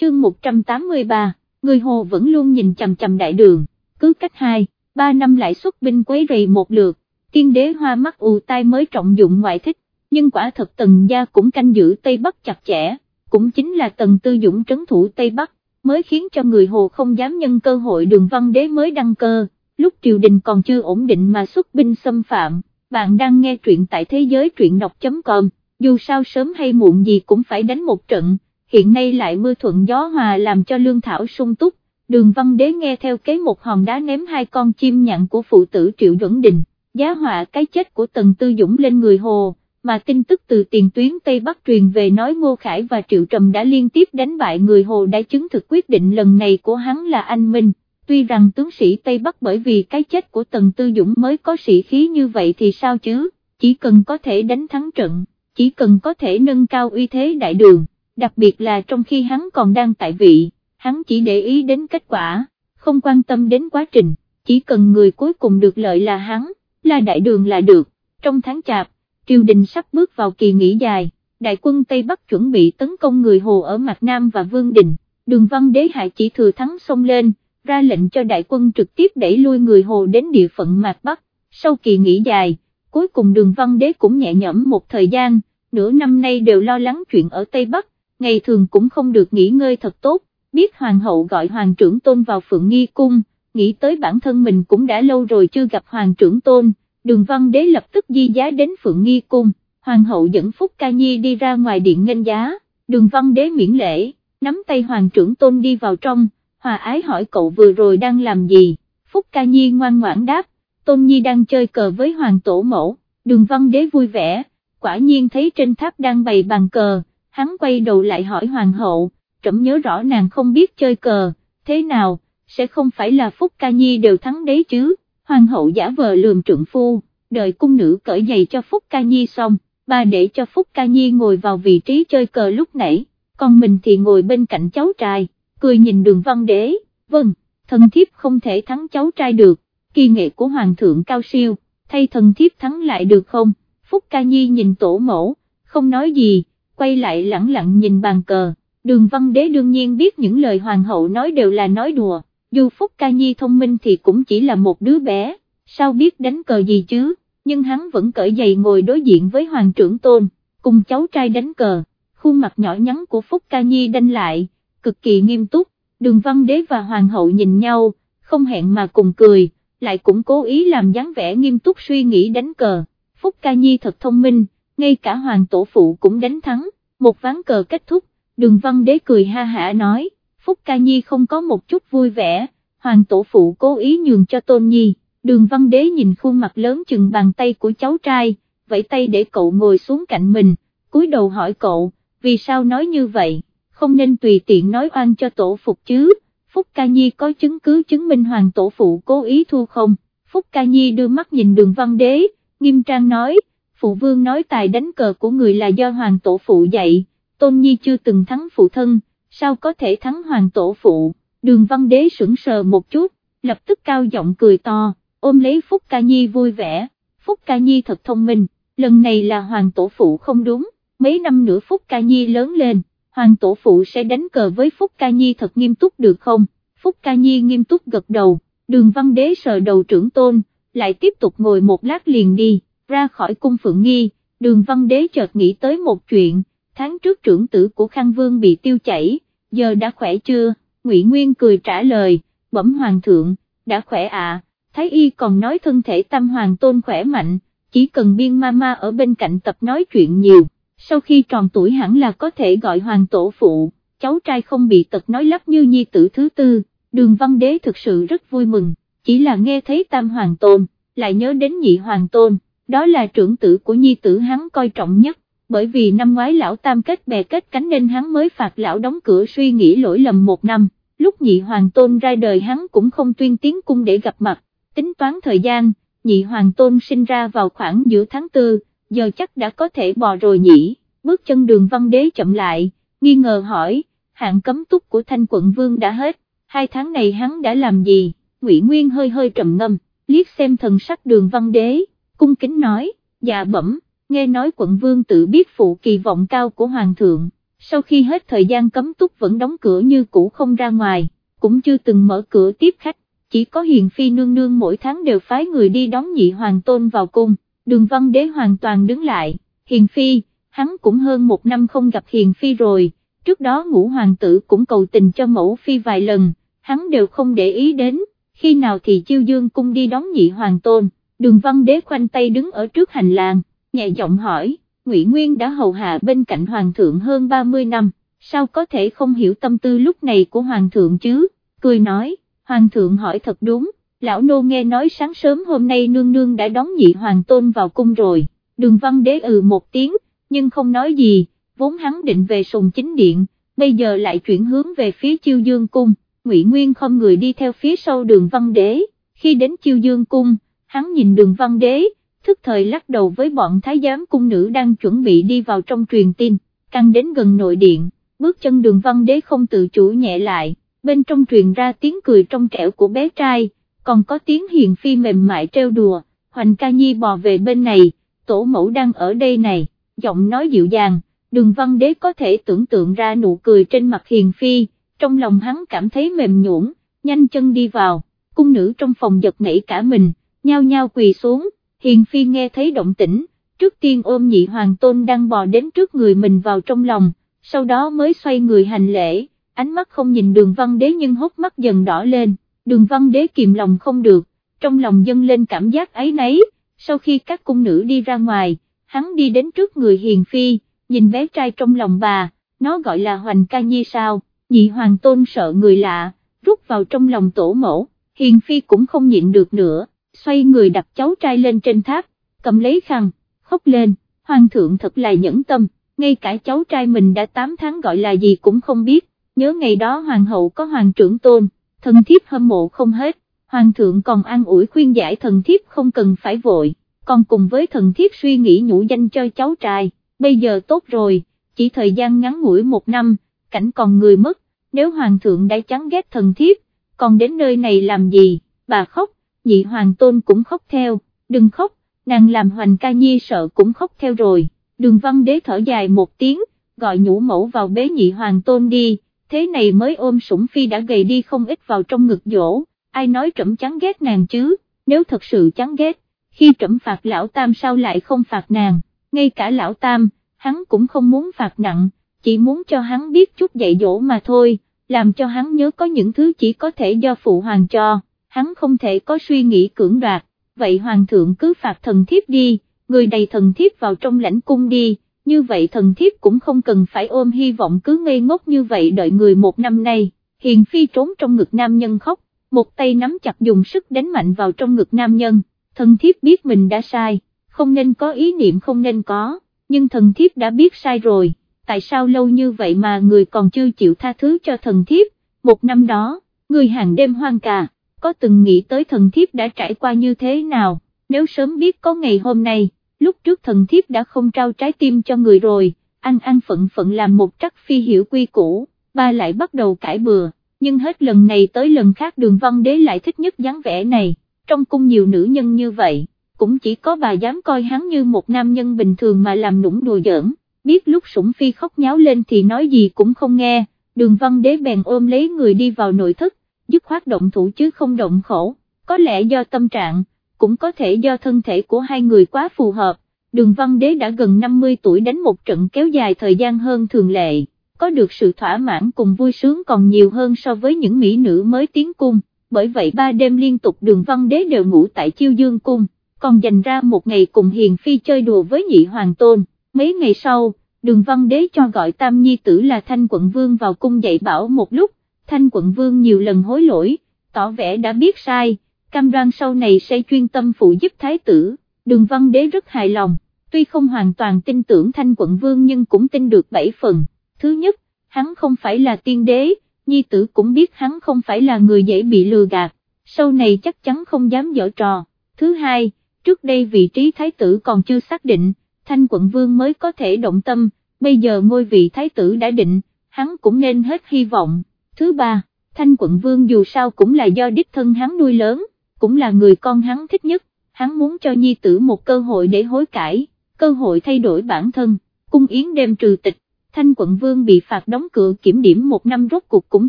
chương 183, người Hồ vẫn luôn nhìn chầm chầm đại đường cứ cách 2, 3 năm lại xuất binh quấy rầy một lượt, tiên đế hoa mắt ù tai mới trọng dụng ngoại thích, nhưng quả thật tần gia cũng canh giữ Tây Bắc chặt chẽ, cũng chính là Tần Tư Dũng trấn thủ Tây Bắc, mới khiến cho người Hồ không dám nhân cơ hội đường văn đế mới đăng cơ, lúc triều đình còn chưa ổn định mà xuất binh xâm phạm, bạn đang nghe truyện tại thế giới truyện đọc.com, dù sao sớm hay muộn gì cũng phải đánh một trận, hiện nay lại mưa thuận gió hòa làm cho lương thảo sung túc, đường văn đế nghe theo kế một hòn đá ném hai con chim nhặn của phụ tử Triệu Duẩn Đình, giá họa cái chết của Tần Tư Dũng lên người Hồ, mà tin tức từ tiền tuyến Tây Bắc truyền về nói Ngô Khải và Triệu Trầm đã liên tiếp đánh bại người Hồ đã chứng thực quyết định lần này của hắn là anh Minh. Tuy rằng tướng sĩ Tây Bắc bởi vì cái chết của Tần Tư Dũng mới có sĩ khí như vậy thì sao chứ, chỉ cần có thể đánh thắng trận, chỉ cần có thể nâng cao uy thế đại đường, đặc biệt là trong khi hắn còn đang tại vị, hắn chỉ để ý đến kết quả, không quan tâm đến quá trình, chỉ cần người cuối cùng được lợi là hắn, là đại đường là được, trong tháng chạp, triều đình sắp bước vào kỳ nghỉ dài, đại quân Tây Bắc chuẩn bị tấn công người Hồ ở Mạc Nam và Vương Đình, đường văn đế hạ chỉ thừa thắng xông lên, ra lệnh cho đại quân trực tiếp đẩy lui người Hồ đến địa phận Mạc Bắc, sau kỳ nghỉ dài, cuối cùng đường văn đế cũng nhẹ nhõm một thời gian, nửa năm nay đều lo lắng chuyện ở Tây Bắc, ngày thường cũng không được nghỉ ngơi thật tốt, biết hoàng hậu gọi hoàng trưởng tôn vào phượng nghi cung, nghĩ tới bản thân mình cũng đã lâu rồi chưa gặp hoàng trưởng tôn, đường văn đế lập tức di giá đến phượng nghi cung, hoàng hậu dẫn Phúc Ca Nhi đi ra ngoài điện nghênh giá, đường văn đế miễn lễ, nắm tay hoàng trưởng tôn đi vào trong, hòa ái hỏi cậu vừa rồi đang làm gì, Phúc Ca Nhi ngoan ngoãn đáp, tôn nhi đang chơi cờ với hoàng tổ mẫu, đường văn đế vui vẻ, quả nhiên thấy trên tháp đang bày bàn cờ, hắn quay đầu lại hỏi hoàng hậu, trẫm nhớ rõ nàng không biết chơi cờ, thế nào, sẽ không phải là Phúc Ca Nhi đều thắng đấy chứ, hoàng hậu giả vờ lườm trượng phu, đợi cung nữ cởi giày cho Phúc Ca Nhi xong, bà để cho Phúc Ca Nhi ngồi vào vị trí chơi cờ lúc nãy, còn mình thì ngồi bên cạnh cháu trai, cười nhìn đường văn đế, vâng, thần thiếp không thể thắng cháu trai được, kỳ nghệ của hoàng thượng cao siêu, thay thần thiếp thắng lại được không, Phúc Ca Nhi nhìn tổ mẫu, không nói gì, quay lại lẳng lặng nhìn bàn cờ, đường văn đế đương nhiên biết những lời hoàng hậu nói đều là nói đùa, dù Phúc Ca Nhi thông minh thì cũng chỉ là một đứa bé, sao biết đánh cờ gì chứ, nhưng hắn vẫn cởi giày ngồi đối diện với hoàng trưởng tôn, cùng cháu trai đánh cờ, khuôn mặt nhỏ nhắn của Phúc Ca Nhi đanh lại, cực kỳ nghiêm túc, đường văn đế và hoàng hậu nhìn nhau, không hẹn mà cùng cười, lại cũng cố ý làm dáng vẻ nghiêm túc suy nghĩ đánh cờ, Phúc Ca Nhi thật thông minh, ngay cả hoàng tổ phụ cũng đánh thắng, một ván cờ kết thúc, đường văn đế cười ha hả nói, Phúc Ca Nhi không có một chút vui vẻ, hoàng tổ phụ cố ý nhường cho Tôn Nhi, đường văn đế nhìn khuôn mặt lớn chừng bàn tay của cháu trai, vẫy tay để cậu ngồi xuống cạnh mình, cúi đầu hỏi cậu, vì sao nói như vậy, không nên tùy tiện nói oan cho tổ phục chứ, Phúc Ca Nhi có chứng cứ chứng minh hoàng tổ phụ cố ý thu không, Phúc Ca Nhi đưa mắt nhìn đường văn đế, nghiêm trang nói, phụ vương nói tài đánh cờ của người là do hoàng tổ phụ dạy, tôn nhi chưa từng thắng phụ thân, sao có thể thắng hoàng tổ phụ, đường văn đế sững sờ một chút, lập tức cao giọng cười to, ôm lấy Phúc Ca Nhi vui vẻ, Phúc Ca Nhi thật thông minh, lần này là hoàng tổ phụ không đúng, mấy năm nữa Phúc Ca Nhi lớn lên, hoàng tổ phụ sẽ đánh cờ với Phúc Ca Nhi thật nghiêm túc được không, Phúc Ca Nhi nghiêm túc gật đầu, đường văn đế sờ đầu trưởng tôn, lại tiếp tục ngồi một lát liền đi, ra khỏi cung phượng nghi, đường văn đế chợt nghĩ tới một chuyện, tháng trước trưởng tử của Khang Vương bị tiêu chảy, giờ đã khỏe chưa, Ngụy Nguyên cười trả lời, bẩm hoàng thượng, đã khỏe ạ, à. Thái Y còn nói thân thể tam hoàng tôn khỏe mạnh, chỉ cần biên Ma Ma ở bên cạnh tập nói chuyện nhiều, sau khi tròn tuổi hẳn là có thể gọi hoàng tổ phụ, cháu trai không bị tật nói lắp như nhi tử thứ tư, đường văn đế thực sự rất vui mừng chỉ là nghe thấy tam hoàng tôn, lại nhớ đến nhị hoàng tôn, đó là trưởng tử của nhi tử hắn coi trọng nhất, bởi vì năm ngoái lão tam kết bè kết cánh nên hắn mới phạt lão đóng cửa suy nghĩ lỗi lầm một năm, lúc nhị hoàng tôn ra đời hắn cũng không tuyên tiến cung để gặp mặt, tính toán thời gian, nhị hoàng tôn sinh ra vào khoảng giữa tháng tư, giờ chắc đã có thể bò rồi nhỉ, bước chân đường văn đế chậm lại, nghi ngờ hỏi, hạn cấm túc của thanh quận vương đã hết, hai tháng này hắn đã làm gì? Ngụy Nguyên hơi hơi trầm ngâm, liếc xem thần sắc đường văn đế, cung kính nói, dạ bẩm, nghe nói quận vương tự biết phụ kỳ vọng cao của hoàng thượng, sau khi hết thời gian cấm túc vẫn đóng cửa như cũ không ra ngoài, cũng chưa từng mở cửa tiếp khách, chỉ có hiền phi nương nương mỗi tháng đều phái người đi đón nhị hoàng tôn vào cung, đường văn đế hoàn toàn đứng lại, hiền phi, hắn cũng hơn một năm không gặp hiền phi rồi, trước đó ngũ hoàng tử cũng cầu tình cho mẫu phi vài lần, hắn đều không để ý đến, khi nào thì chiêu dương cung đi đón nhị hoàng tôn, đường văn đế khoanh tay đứng ở trước hành lang, nhẹ giọng hỏi, Ngụy Nguyên đã hầu hạ bên cạnh hoàng thượng hơn 30 năm, sao có thể không hiểu tâm tư lúc này của hoàng thượng chứ, cười nói, hoàng thượng hỏi thật đúng, lão nô nghe nói sáng sớm hôm nay nương nương đã đón nhị hoàng tôn vào cung rồi, đường văn đế ừ một tiếng, nhưng không nói gì, vốn hắn định về sùng chính điện, bây giờ lại chuyển hướng về phía chiêu dương cung, Ngụy Nguyên không người đi theo phía sau đường văn đế, khi đến chiêu dương cung, hắn nhìn đường văn đế, thức thời lắc đầu với bọn thái giám cung nữ đang chuẩn bị đi vào trong truyền tin, căng đến gần nội điện, bước chân đường văn đế không tự chủ nhẹ lại, bên trong truyền ra tiếng cười trong trẻo của bé trai, còn có tiếng hiền phi mềm mại treo đùa, Hoành ca nhi bò về bên này, tổ mẫu đang ở đây này, giọng nói dịu dàng, đường văn đế có thể tưởng tượng ra nụ cười trên mặt hiền phi, trong lòng hắn cảm thấy mềm nhũn, nhanh chân đi vào, cung nữ trong phòng giật nảy cả mình, nhao nhao quỳ xuống, hiền phi nghe thấy động tĩnh, trước tiên ôm nhị hoàng tôn đang bò đến trước người mình vào trong lòng, sau đó mới xoay người hành lễ, ánh mắt không nhìn đường văn đế nhưng hốc mắt dần đỏ lên, đường văn đế kìm lòng không được, trong lòng dâng lên cảm giác ấy nấy, sau khi các cung nữ đi ra ngoài, hắn đi đến trước người hiền phi, nhìn bé trai trong lòng bà, nó gọi là hoành ca nhi sao, nhị hoàng tôn sợ người lạ, rút vào trong lòng tổ mẫu, hiền phi cũng không nhịn được nữa, xoay người đặt cháu trai lên trên tháp, cầm lấy khăn, khóc lên, hoàng thượng thật là nhẫn tâm, ngay cả cháu trai mình đã 8 tháng gọi là gì cũng không biết, nhớ ngày đó hoàng hậu có hoàng trưởng tôn, thần thiếp hâm mộ không hết, hoàng thượng còn an ủi khuyên giải thần thiếp không cần phải vội, còn cùng với thần thiếp suy nghĩ nhũ danh cho cháu trai, bây giờ tốt rồi, chỉ thời gian ngắn ngủi một năm, cảnh còn người mất, nếu hoàng thượng đã chán ghét thần thiếp, còn đến nơi này làm gì, bà khóc, nhị hoàng tôn cũng khóc theo, đừng khóc, nàng làm hoành ca nhi sợ cũng khóc theo rồi, đường văn đế thở dài một tiếng, gọi nhũ mẫu vào bế nhị hoàng tôn đi, thế này mới ôm sủng phi đã gầy đi không ít vào trong ngực dỗ, ai nói trẫm chán ghét nàng chứ, nếu thật sự chán ghét, khi trẫm phạt lão tam sao lại không phạt nàng, ngay cả lão tam, hắn cũng không muốn phạt nặng, chỉ muốn cho hắn biết chút dạy dỗ mà thôi, làm cho hắn nhớ có những thứ chỉ có thể do phụ hoàng cho, hắn không thể có suy nghĩ cưỡng đoạt, vậy hoàng thượng cứ phạt thần thiếp đi, người đầy thần thiếp vào trong lãnh cung đi, như vậy thần thiếp cũng không cần phải ôm hy vọng cứ ngây ngốc như vậy đợi người một năm nay, hiền phi trốn trong ngực nam nhân khóc, một tay nắm chặt dùng sức đánh mạnh vào trong ngực nam nhân, thần thiếp biết mình đã sai, không nên có ý niệm không nên có, nhưng thần thiếp đã biết sai rồi. Tại sao lâu như vậy mà người còn chưa chịu tha thứ cho thần thiếp, một năm đó, người hàng đêm hoang cà, có từng nghĩ tới thần thiếp đã trải qua như thế nào, nếu sớm biết có ngày hôm nay, lúc trước thần thiếp đã không trao trái tim cho người rồi, anh ăn phận phận làm một trắc phi hiểu quy cũ, ba lại bắt đầu cãi bừa, nhưng hết lần này tới lần khác đường văn đế lại thích nhất dáng vẻ này, trong cung nhiều nữ nhân như vậy, cũng chỉ có bà dám coi hắn như một nam nhân bình thường mà làm nũng đùa giỡn. Biết lúc sủng phi khóc nháo lên thì nói gì cũng không nghe, đường văn đế bèn ôm lấy người đi vào nội thất, dứt khoát động thủ chứ không động khổ, có lẽ do tâm trạng, cũng có thể do thân thể của hai người quá phù hợp, đường văn đế đã gần 50 tuổi đánh một trận kéo dài thời gian hơn thường lệ, có được sự thỏa mãn cùng vui sướng còn nhiều hơn so với những mỹ nữ mới tiến cung, bởi vậy ba đêm liên tục đường văn đế đều ngủ tại chiêu dương cung, còn dành ra một ngày cùng hiền phi chơi đùa với nhị hoàng tôn. Mấy ngày sau, đường văn đế cho gọi tam nhi tử là thanh quận vương vào cung dạy bảo một lúc, thanh quận vương nhiều lần hối lỗi, tỏ vẻ đã biết sai, cam đoan sau này sẽ chuyên tâm phụ giúp thái tử, đường văn đế rất hài lòng, tuy không hoàn toàn tin tưởng thanh quận vương nhưng cũng tin được bảy phần, thứ nhất, hắn không phải là tiên đế, nhi tử cũng biết hắn không phải là người dễ bị lừa gạt, sau này chắc chắn không dám dở trò, thứ hai, trước đây vị trí thái tử còn chưa xác định, thanh quận vương mới có thể động tâm, bây giờ ngôi vị thái tử đã định, hắn cũng nên hết hy vọng. Thứ ba, thanh quận vương dù sao cũng là do đích thân hắn nuôi lớn, cũng là người con hắn thích nhất, hắn muốn cho nhi tử một cơ hội để hối cải, cơ hội thay đổi bản thân, cung yến đêm trừ tịch, thanh quận vương bị phạt đóng cửa kiểm điểm một năm rốt cuộc cũng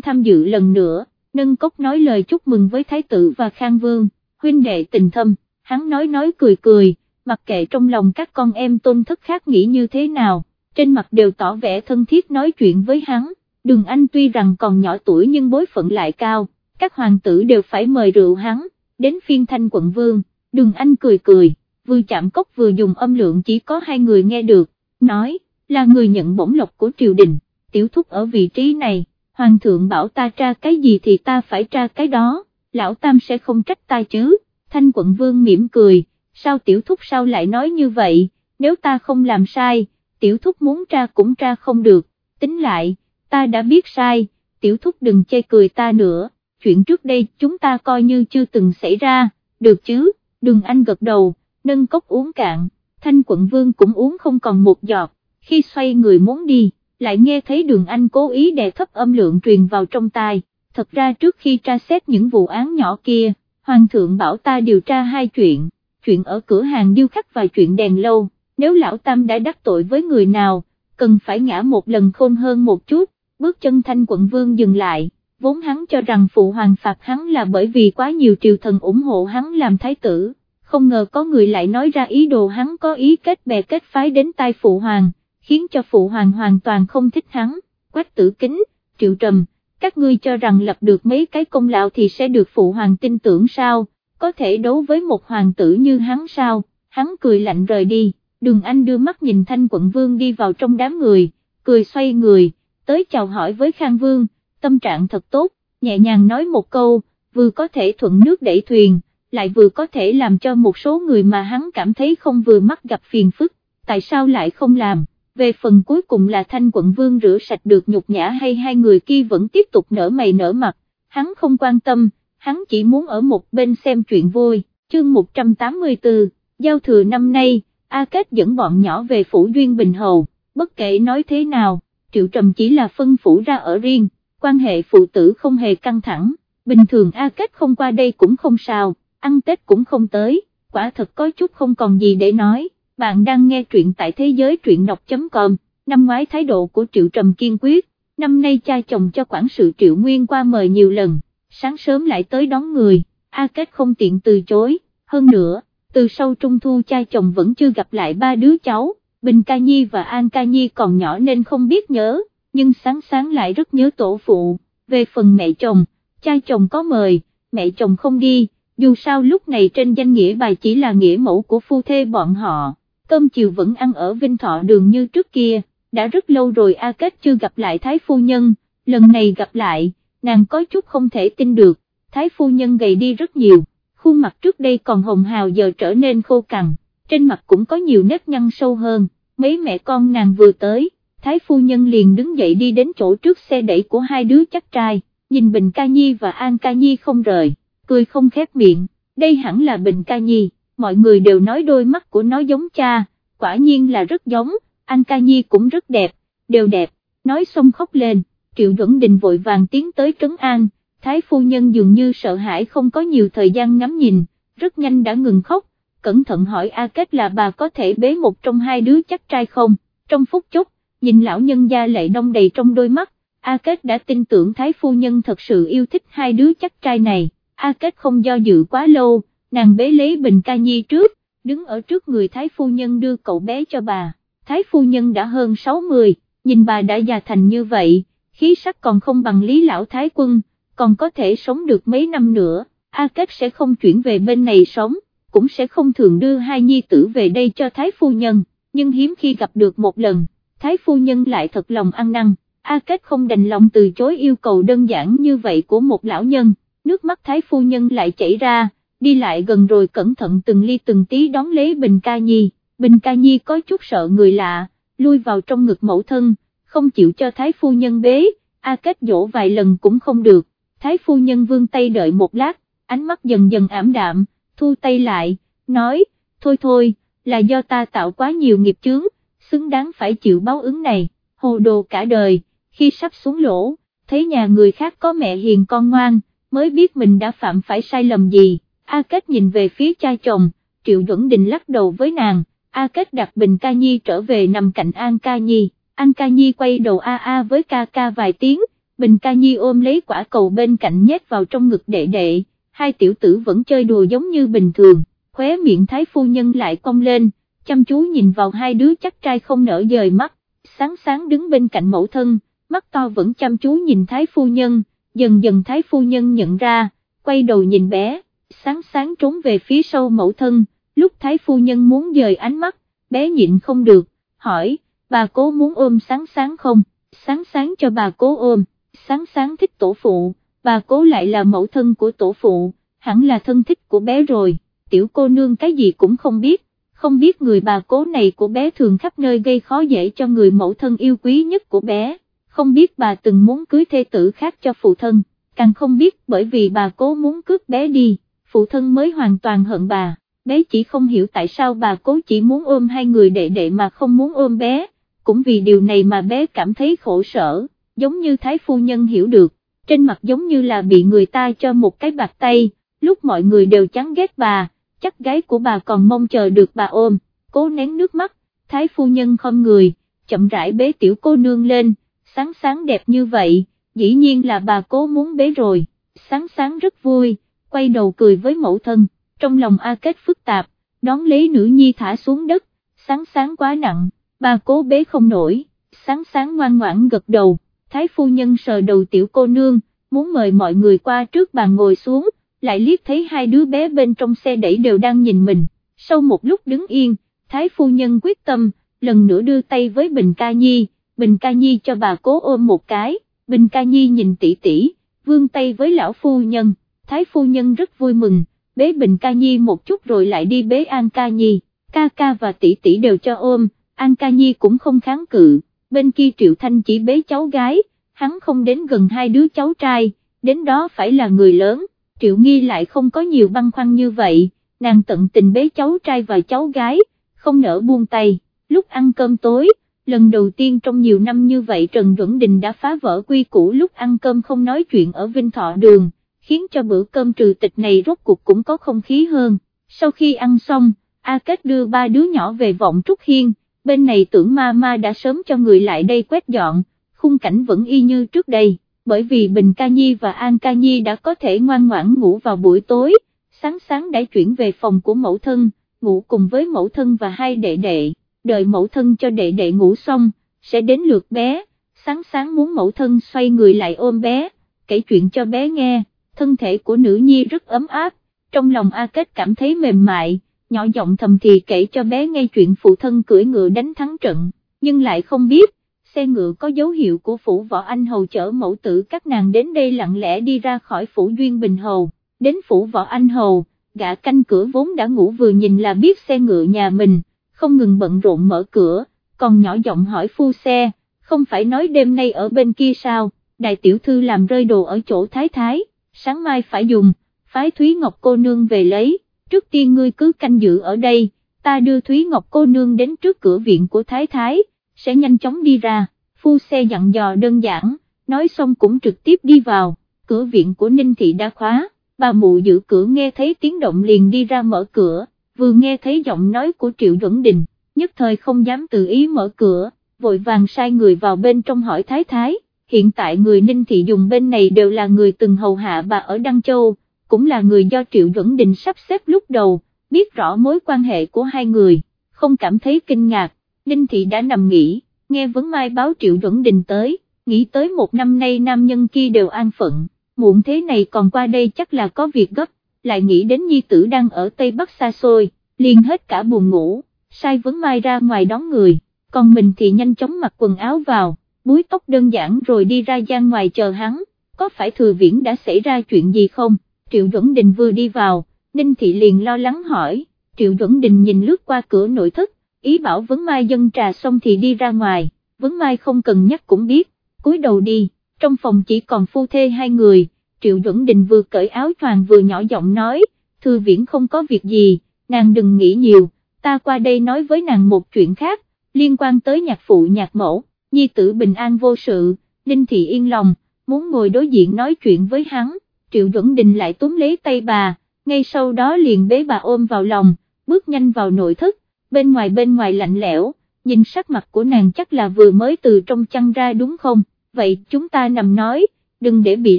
tham dự lần nữa, nâng cốc nói lời chúc mừng với thái tử và khang vương, huynh đệ tình thâm, hắn nói nói cười cười mặc kệ trong lòng các con em tôn thất khác nghĩ như thế nào, trên mặt đều tỏ vẻ thân thiết nói chuyện với hắn, đường anh tuy rằng còn nhỏ tuổi nhưng bối phận lại cao, các hoàng tử đều phải mời rượu hắn, đến phiên thanh quận vương, đường anh cười cười, vừa chạm cốc vừa dùng âm lượng chỉ có hai người nghe được, nói, là người nhận bổng lộc của triều đình, tiểu thúc ở vị trí này, hoàng thượng bảo ta tra cái gì thì ta phải tra cái đó, lão tam sẽ không trách ta chứ, thanh quận vương mỉm cười, sao tiểu thúc sao lại nói như vậy, nếu ta không làm sai, tiểu thúc muốn tra cũng tra không được, tính lại, ta đã biết sai, tiểu thúc đừng chê cười ta nữa, chuyện trước đây chúng ta coi như chưa từng xảy ra, được chứ, đường anh gật đầu, nâng cốc uống cạn, thanh quận vương cũng uống không còn một giọt, khi xoay người muốn đi, lại nghe thấy đường anh cố ý đè thấp âm lượng truyền vào trong tai, thật ra trước khi tra xét những vụ án nhỏ kia, Hoàng thượng bảo ta điều tra hai chuyện, chuyện ở cửa hàng điêu khắc và chuyện đèn lâu, nếu lão tam đã đắc tội với người nào, cần phải ngã một lần khôn hơn một chút, bước chân thanh quận vương dừng lại, vốn hắn cho rằng phụ hoàng phạt hắn là bởi vì quá nhiều triều thần ủng hộ hắn làm thái tử, không ngờ có người lại nói ra ý đồ hắn có ý kết bè kết phái đến tai phụ hoàng, khiến cho phụ hoàng hoàn toàn không thích hắn, quách tử kính, triệu trầm, các ngươi cho rằng lập được mấy cái công lão thì sẽ được phụ hoàng tin tưởng sao, có thể đấu với một hoàng tử như hắn sao, hắn cười lạnh rời đi, đường anh đưa mắt nhìn thanh quận vương đi vào trong đám người, cười xoay người, tới chào hỏi với khang vương, tâm trạng thật tốt, nhẹ nhàng nói một câu, vừa có thể thuận nước đẩy thuyền, lại vừa có thể làm cho một số người mà hắn cảm thấy không vừa mắt gặp phiền phức, tại sao lại không làm? về phần cuối cùng là thanh quận vương rửa sạch được nhục nhã hay hai người kia vẫn tiếp tục nở mày nở mặt, hắn không quan tâm, hắn chỉ muốn ở một bên xem chuyện vui, chương 184, giao thừa năm nay, A Kết dẫn bọn nhỏ về phủ Duyên Bình Hầu, bất kể nói thế nào, Triệu Trầm chỉ là phân phủ ra ở riêng, quan hệ phụ tử không hề căng thẳng, bình thường A Kết không qua đây cũng không sao, ăn Tết cũng không tới, quả thật có chút không còn gì để nói. Bạn đang nghe truyện tại thế giới truyện đọc.com, năm ngoái thái độ của Triệu Trầm kiên quyết, năm nay cha chồng cho quản sự Triệu Nguyên qua mời nhiều lần, sáng sớm lại tới đón người, A Kết không tiện từ chối, hơn nữa, từ sau trung thu cha chồng vẫn chưa gặp lại ba đứa cháu, Bình Ca Nhi và An Ca Nhi còn nhỏ nên không biết nhớ, nhưng sáng sáng lại rất nhớ tổ phụ, về phần mẹ chồng, cha chồng có mời, mẹ chồng không đi, dù sao lúc này trên danh nghĩa bài chỉ là nghĩa mẫu của phu thê bọn họ. Cơm chiều vẫn ăn ở Vinh Thọ đường như trước kia, đã rất lâu rồi A Kết chưa gặp lại Thái Phu Nhân, lần này gặp lại, nàng có chút không thể tin được, Thái Phu Nhân gầy đi rất nhiều, khuôn mặt trước đây còn hồng hào giờ trở nên khô cằn, trên mặt cũng có nhiều nếp nhăn sâu hơn, mấy mẹ con nàng vừa tới, Thái Phu Nhân liền đứng dậy đi đến chỗ trước xe đẩy của hai đứa chắc trai, nhìn Bình Ca Nhi và An Ca Nhi không rời, cười không khép miệng, đây hẳn là Bình Ca Nhi mọi người đều nói đôi mắt của nó giống cha, quả nhiên là rất giống, An ca nhi cũng rất đẹp, đều đẹp, nói xong khóc lên, triệu duẩn đình vội vàng tiến tới trấn an, thái phu nhân dường như sợ hãi không có nhiều thời gian ngắm nhìn, rất nhanh đã ngừng khóc, cẩn thận hỏi A Kết là bà có thể bế một trong hai đứa chắc trai không, trong phút chốc, nhìn lão nhân gia lệ đông đầy trong đôi mắt, A Kết đã tin tưởng Thái Phu Nhân thật sự yêu thích hai đứa chắc trai này, A Kết không do dự quá lâu, nàng bế lấy bình ca nhi trước, đứng ở trước người Thái Phu Nhân đưa cậu bé cho bà, Thái Phu Nhân đã hơn 60, nhìn bà đã già thành như vậy, khí sắc còn không bằng Lý Lão Thái Quân, còn có thể sống được mấy năm nữa, A Kết sẽ không chuyển về bên này sống, cũng sẽ không thường đưa hai nhi tử về đây cho Thái Phu Nhân, nhưng hiếm khi gặp được một lần, Thái Phu Nhân lại thật lòng ăn năn, A Kết không đành lòng từ chối yêu cầu đơn giản như vậy của một lão nhân, nước mắt Thái Phu Nhân lại chảy ra đi lại gần rồi cẩn thận từng ly từng tí đón lấy Bình Ca Nhi, Bình Ca Nhi có chút sợ người lạ, lui vào trong ngực mẫu thân, không chịu cho Thái Phu Nhân bế, A Kết dỗ vài lần cũng không được, Thái Phu Nhân vương tay đợi một lát, ánh mắt dần dần ảm đạm, thu tay lại, nói, thôi thôi, là do ta tạo quá nhiều nghiệp chướng, xứng đáng phải chịu báo ứng này, hồ đồ cả đời, khi sắp xuống lỗ, thấy nhà người khác có mẹ hiền con ngoan, mới biết mình đã phạm phải sai lầm gì. A Kết nhìn về phía cha chồng, Triệu Duẩn Đình lắc đầu với nàng, A Kết đặt Bình Ca Nhi trở về nằm cạnh An Ca Nhi, An Ca Nhi quay đầu A A với ca ca vài tiếng, Bình Ca Nhi ôm lấy quả cầu bên cạnh nhét vào trong ngực đệ đệ, hai tiểu tử vẫn chơi đùa giống như bình thường, khóe miệng thái phu nhân lại cong lên, chăm chú nhìn vào hai đứa chắc trai không nở dời mắt, sáng sáng đứng bên cạnh mẫu thân, mắt to vẫn chăm chú nhìn Thái Phu Nhân, dần dần Thái Phu Nhân nhận ra, quay đầu nhìn bé, sáng sáng trốn về phía sau mẫu thân, lúc Thái Phu Nhân muốn dời ánh mắt, bé nhịn không được, hỏi, bà cố muốn ôm sáng sáng không, sáng sáng cho bà cố ôm, sáng sáng thích tổ phụ, bà cố lại là mẫu thân của tổ phụ, hẳn là thân thích của bé rồi, tiểu cô nương cái gì cũng không biết, không biết người bà cố này của bé thường khắp nơi gây khó dễ cho người mẫu thân yêu quý nhất của bé, không biết bà từng muốn cưới thê tử khác cho phụ thân, càng không biết bởi vì bà cố muốn cướp bé đi, phụ thân mới hoàn toàn hận bà, bé chỉ không hiểu tại sao bà cố chỉ muốn ôm hai người đệ đệ mà không muốn ôm bé, cũng vì điều này mà bé cảm thấy khổ sở, giống như Thái Phu Nhân hiểu được, trên mặt giống như là bị người ta cho một cái bạc tay, lúc mọi người đều chán ghét bà chắc gái của bà còn mong chờ được bà ôm, cố nén nước mắt, thái phu nhân không người, chậm rãi bế tiểu cô nương lên, sáng sáng đẹp như vậy, dĩ nhiên là bà cố muốn bế rồi, sáng sáng rất vui, quay đầu cười với mẫu thân, trong lòng A Kết phức tạp, đón lấy nữ nhi thả xuống đất, sáng sáng quá nặng, bà cố bế không nổi, sáng sáng ngoan ngoãn gật đầu, thái phu nhân sờ đầu tiểu cô nương, muốn mời mọi người qua trước bàn ngồi xuống, lại liếc thấy hai đứa bé bên trong xe đẩy đều đang nhìn mình, sau một lúc đứng yên, Thái phu nhân quyết tâm, lần nữa đưa tay với Bình Ca Nhi, Bình Ca Nhi cho bà cố ôm một cái, Bình Ca Nhi nhìn tỷ tỷ, vương tay với lão phu nhân, Thái phu nhân rất vui mừng, bế Bình Ca Nhi một chút rồi lại đi bế An Ca Nhi, ca ca và tỷ tỷ đều cho ôm, An Ca Nhi cũng không kháng cự, bên kia Triệu Thanh chỉ bế cháu gái, hắn không đến gần hai đứa cháu trai, đến đó phải là người lớn. Triệu Nghi lại không có nhiều băn khoăn như vậy, nàng tận tình bế cháu trai và cháu gái, không nỡ buông tay, lúc ăn cơm tối, lần đầu tiên trong nhiều năm như vậy Trần Duẩn Đình đã phá vỡ quy củ lúc ăn cơm không nói chuyện ở Vinh Thọ Đường, khiến cho bữa cơm trừ tịch này rốt cuộc cũng có không khí hơn, sau khi ăn xong, A Kết đưa ba đứa nhỏ về vọng Trúc Hiên, bên này tưởng ma ma đã sớm cho người lại đây quét dọn, khung cảnh vẫn y như trước đây bởi vì Bình Ca Nhi và An Ca Nhi đã có thể ngoan ngoãn ngủ vào buổi tối, sáng sáng đã chuyển về phòng của mẫu thân, ngủ cùng với mẫu thân và hai đệ đệ, đợi mẫu thân cho đệ đệ ngủ xong, sẽ đến lượt bé, sáng sáng muốn mẫu thân xoay người lại ôm bé, kể chuyện cho bé nghe, thân thể của nữ nhi rất ấm áp, trong lòng A Kết cảm thấy mềm mại, nhỏ giọng thầm thì kể cho bé nghe chuyện phụ thân cưỡi ngựa đánh thắng trận, nhưng lại không biết, xe ngựa có dấu hiệu của phủ võ anh hầu chở mẫu tử các nàng đến đây lặng lẽ đi ra khỏi phủ duyên bình hầu, đến phủ võ anh hầu, gã canh cửa vốn đã ngủ vừa nhìn là biết xe ngựa nhà mình, không ngừng bận rộn mở cửa, còn nhỏ giọng hỏi phu xe, không phải nói đêm nay ở bên kia sao, đại tiểu thư làm rơi đồ ở chỗ thái thái, sáng mai phải dùng, phái Thúy Ngọc cô nương về lấy, trước tiên ngươi cứ canh giữ ở đây, ta đưa Thúy Ngọc cô nương đến trước cửa viện của thái thái sẽ nhanh chóng đi ra, phu xe dặn dò đơn giản, nói xong cũng trực tiếp đi vào, cửa viện của Ninh Thị đã khóa, bà mụ giữ cửa nghe thấy tiếng động liền đi ra mở cửa, vừa nghe thấy giọng nói của Triệu Duẩn Đình, nhất thời không dám tự ý mở cửa, vội vàng sai người vào bên trong hỏi Thái Thái, hiện tại người Ninh Thị dùng bên này đều là người từng hầu hạ bà ở Đăng Châu, cũng là người do Triệu Duẩn Đình sắp xếp lúc đầu, biết rõ mối quan hệ của hai người, không cảm thấy kinh ngạc, Ninh Thị đã nằm nghỉ, nghe vấn mai báo Triệu Duẩn Đình tới, nghĩ tới một năm nay nam nhân kia đều an phận, muộn thế này còn qua đây chắc là có việc gấp, lại nghĩ đến nhi tử đang ở Tây Bắc xa xôi, liền hết cả buồn ngủ, sai vấn mai ra ngoài đón người, còn mình thì nhanh chóng mặc quần áo vào, búi tóc đơn giản rồi đi ra gian ngoài chờ hắn, có phải thừa viễn đã xảy ra chuyện gì không, Triệu Duẩn Đình vừa đi vào, Ninh Thị liền lo lắng hỏi, Triệu Duẩn Đình nhìn lướt qua cửa nội thất, ý bảo Vấn Mai dân trà xong thì đi ra ngoài, Vấn Mai không cần nhắc cũng biết, cúi đầu đi, trong phòng chỉ còn phu thê hai người, Triệu Duẩn Đình vừa cởi áo choàng vừa nhỏ giọng nói, thư viễn không có việc gì, nàng đừng nghĩ nhiều, ta qua đây nói với nàng một chuyện khác, liên quan tới nhạc phụ nhạc mẫu, nhi tử bình an vô sự, Ninh Thị yên lòng, muốn ngồi đối diện nói chuyện với hắn, Triệu Duẩn Đình lại túm lấy tay bà, ngay sau đó liền bế bà ôm vào lòng, bước nhanh vào nội thất, bên ngoài bên ngoài lạnh lẽo, nhìn sắc mặt của nàng chắc là vừa mới từ trong chăn ra đúng không, vậy chúng ta nằm nói, đừng để bị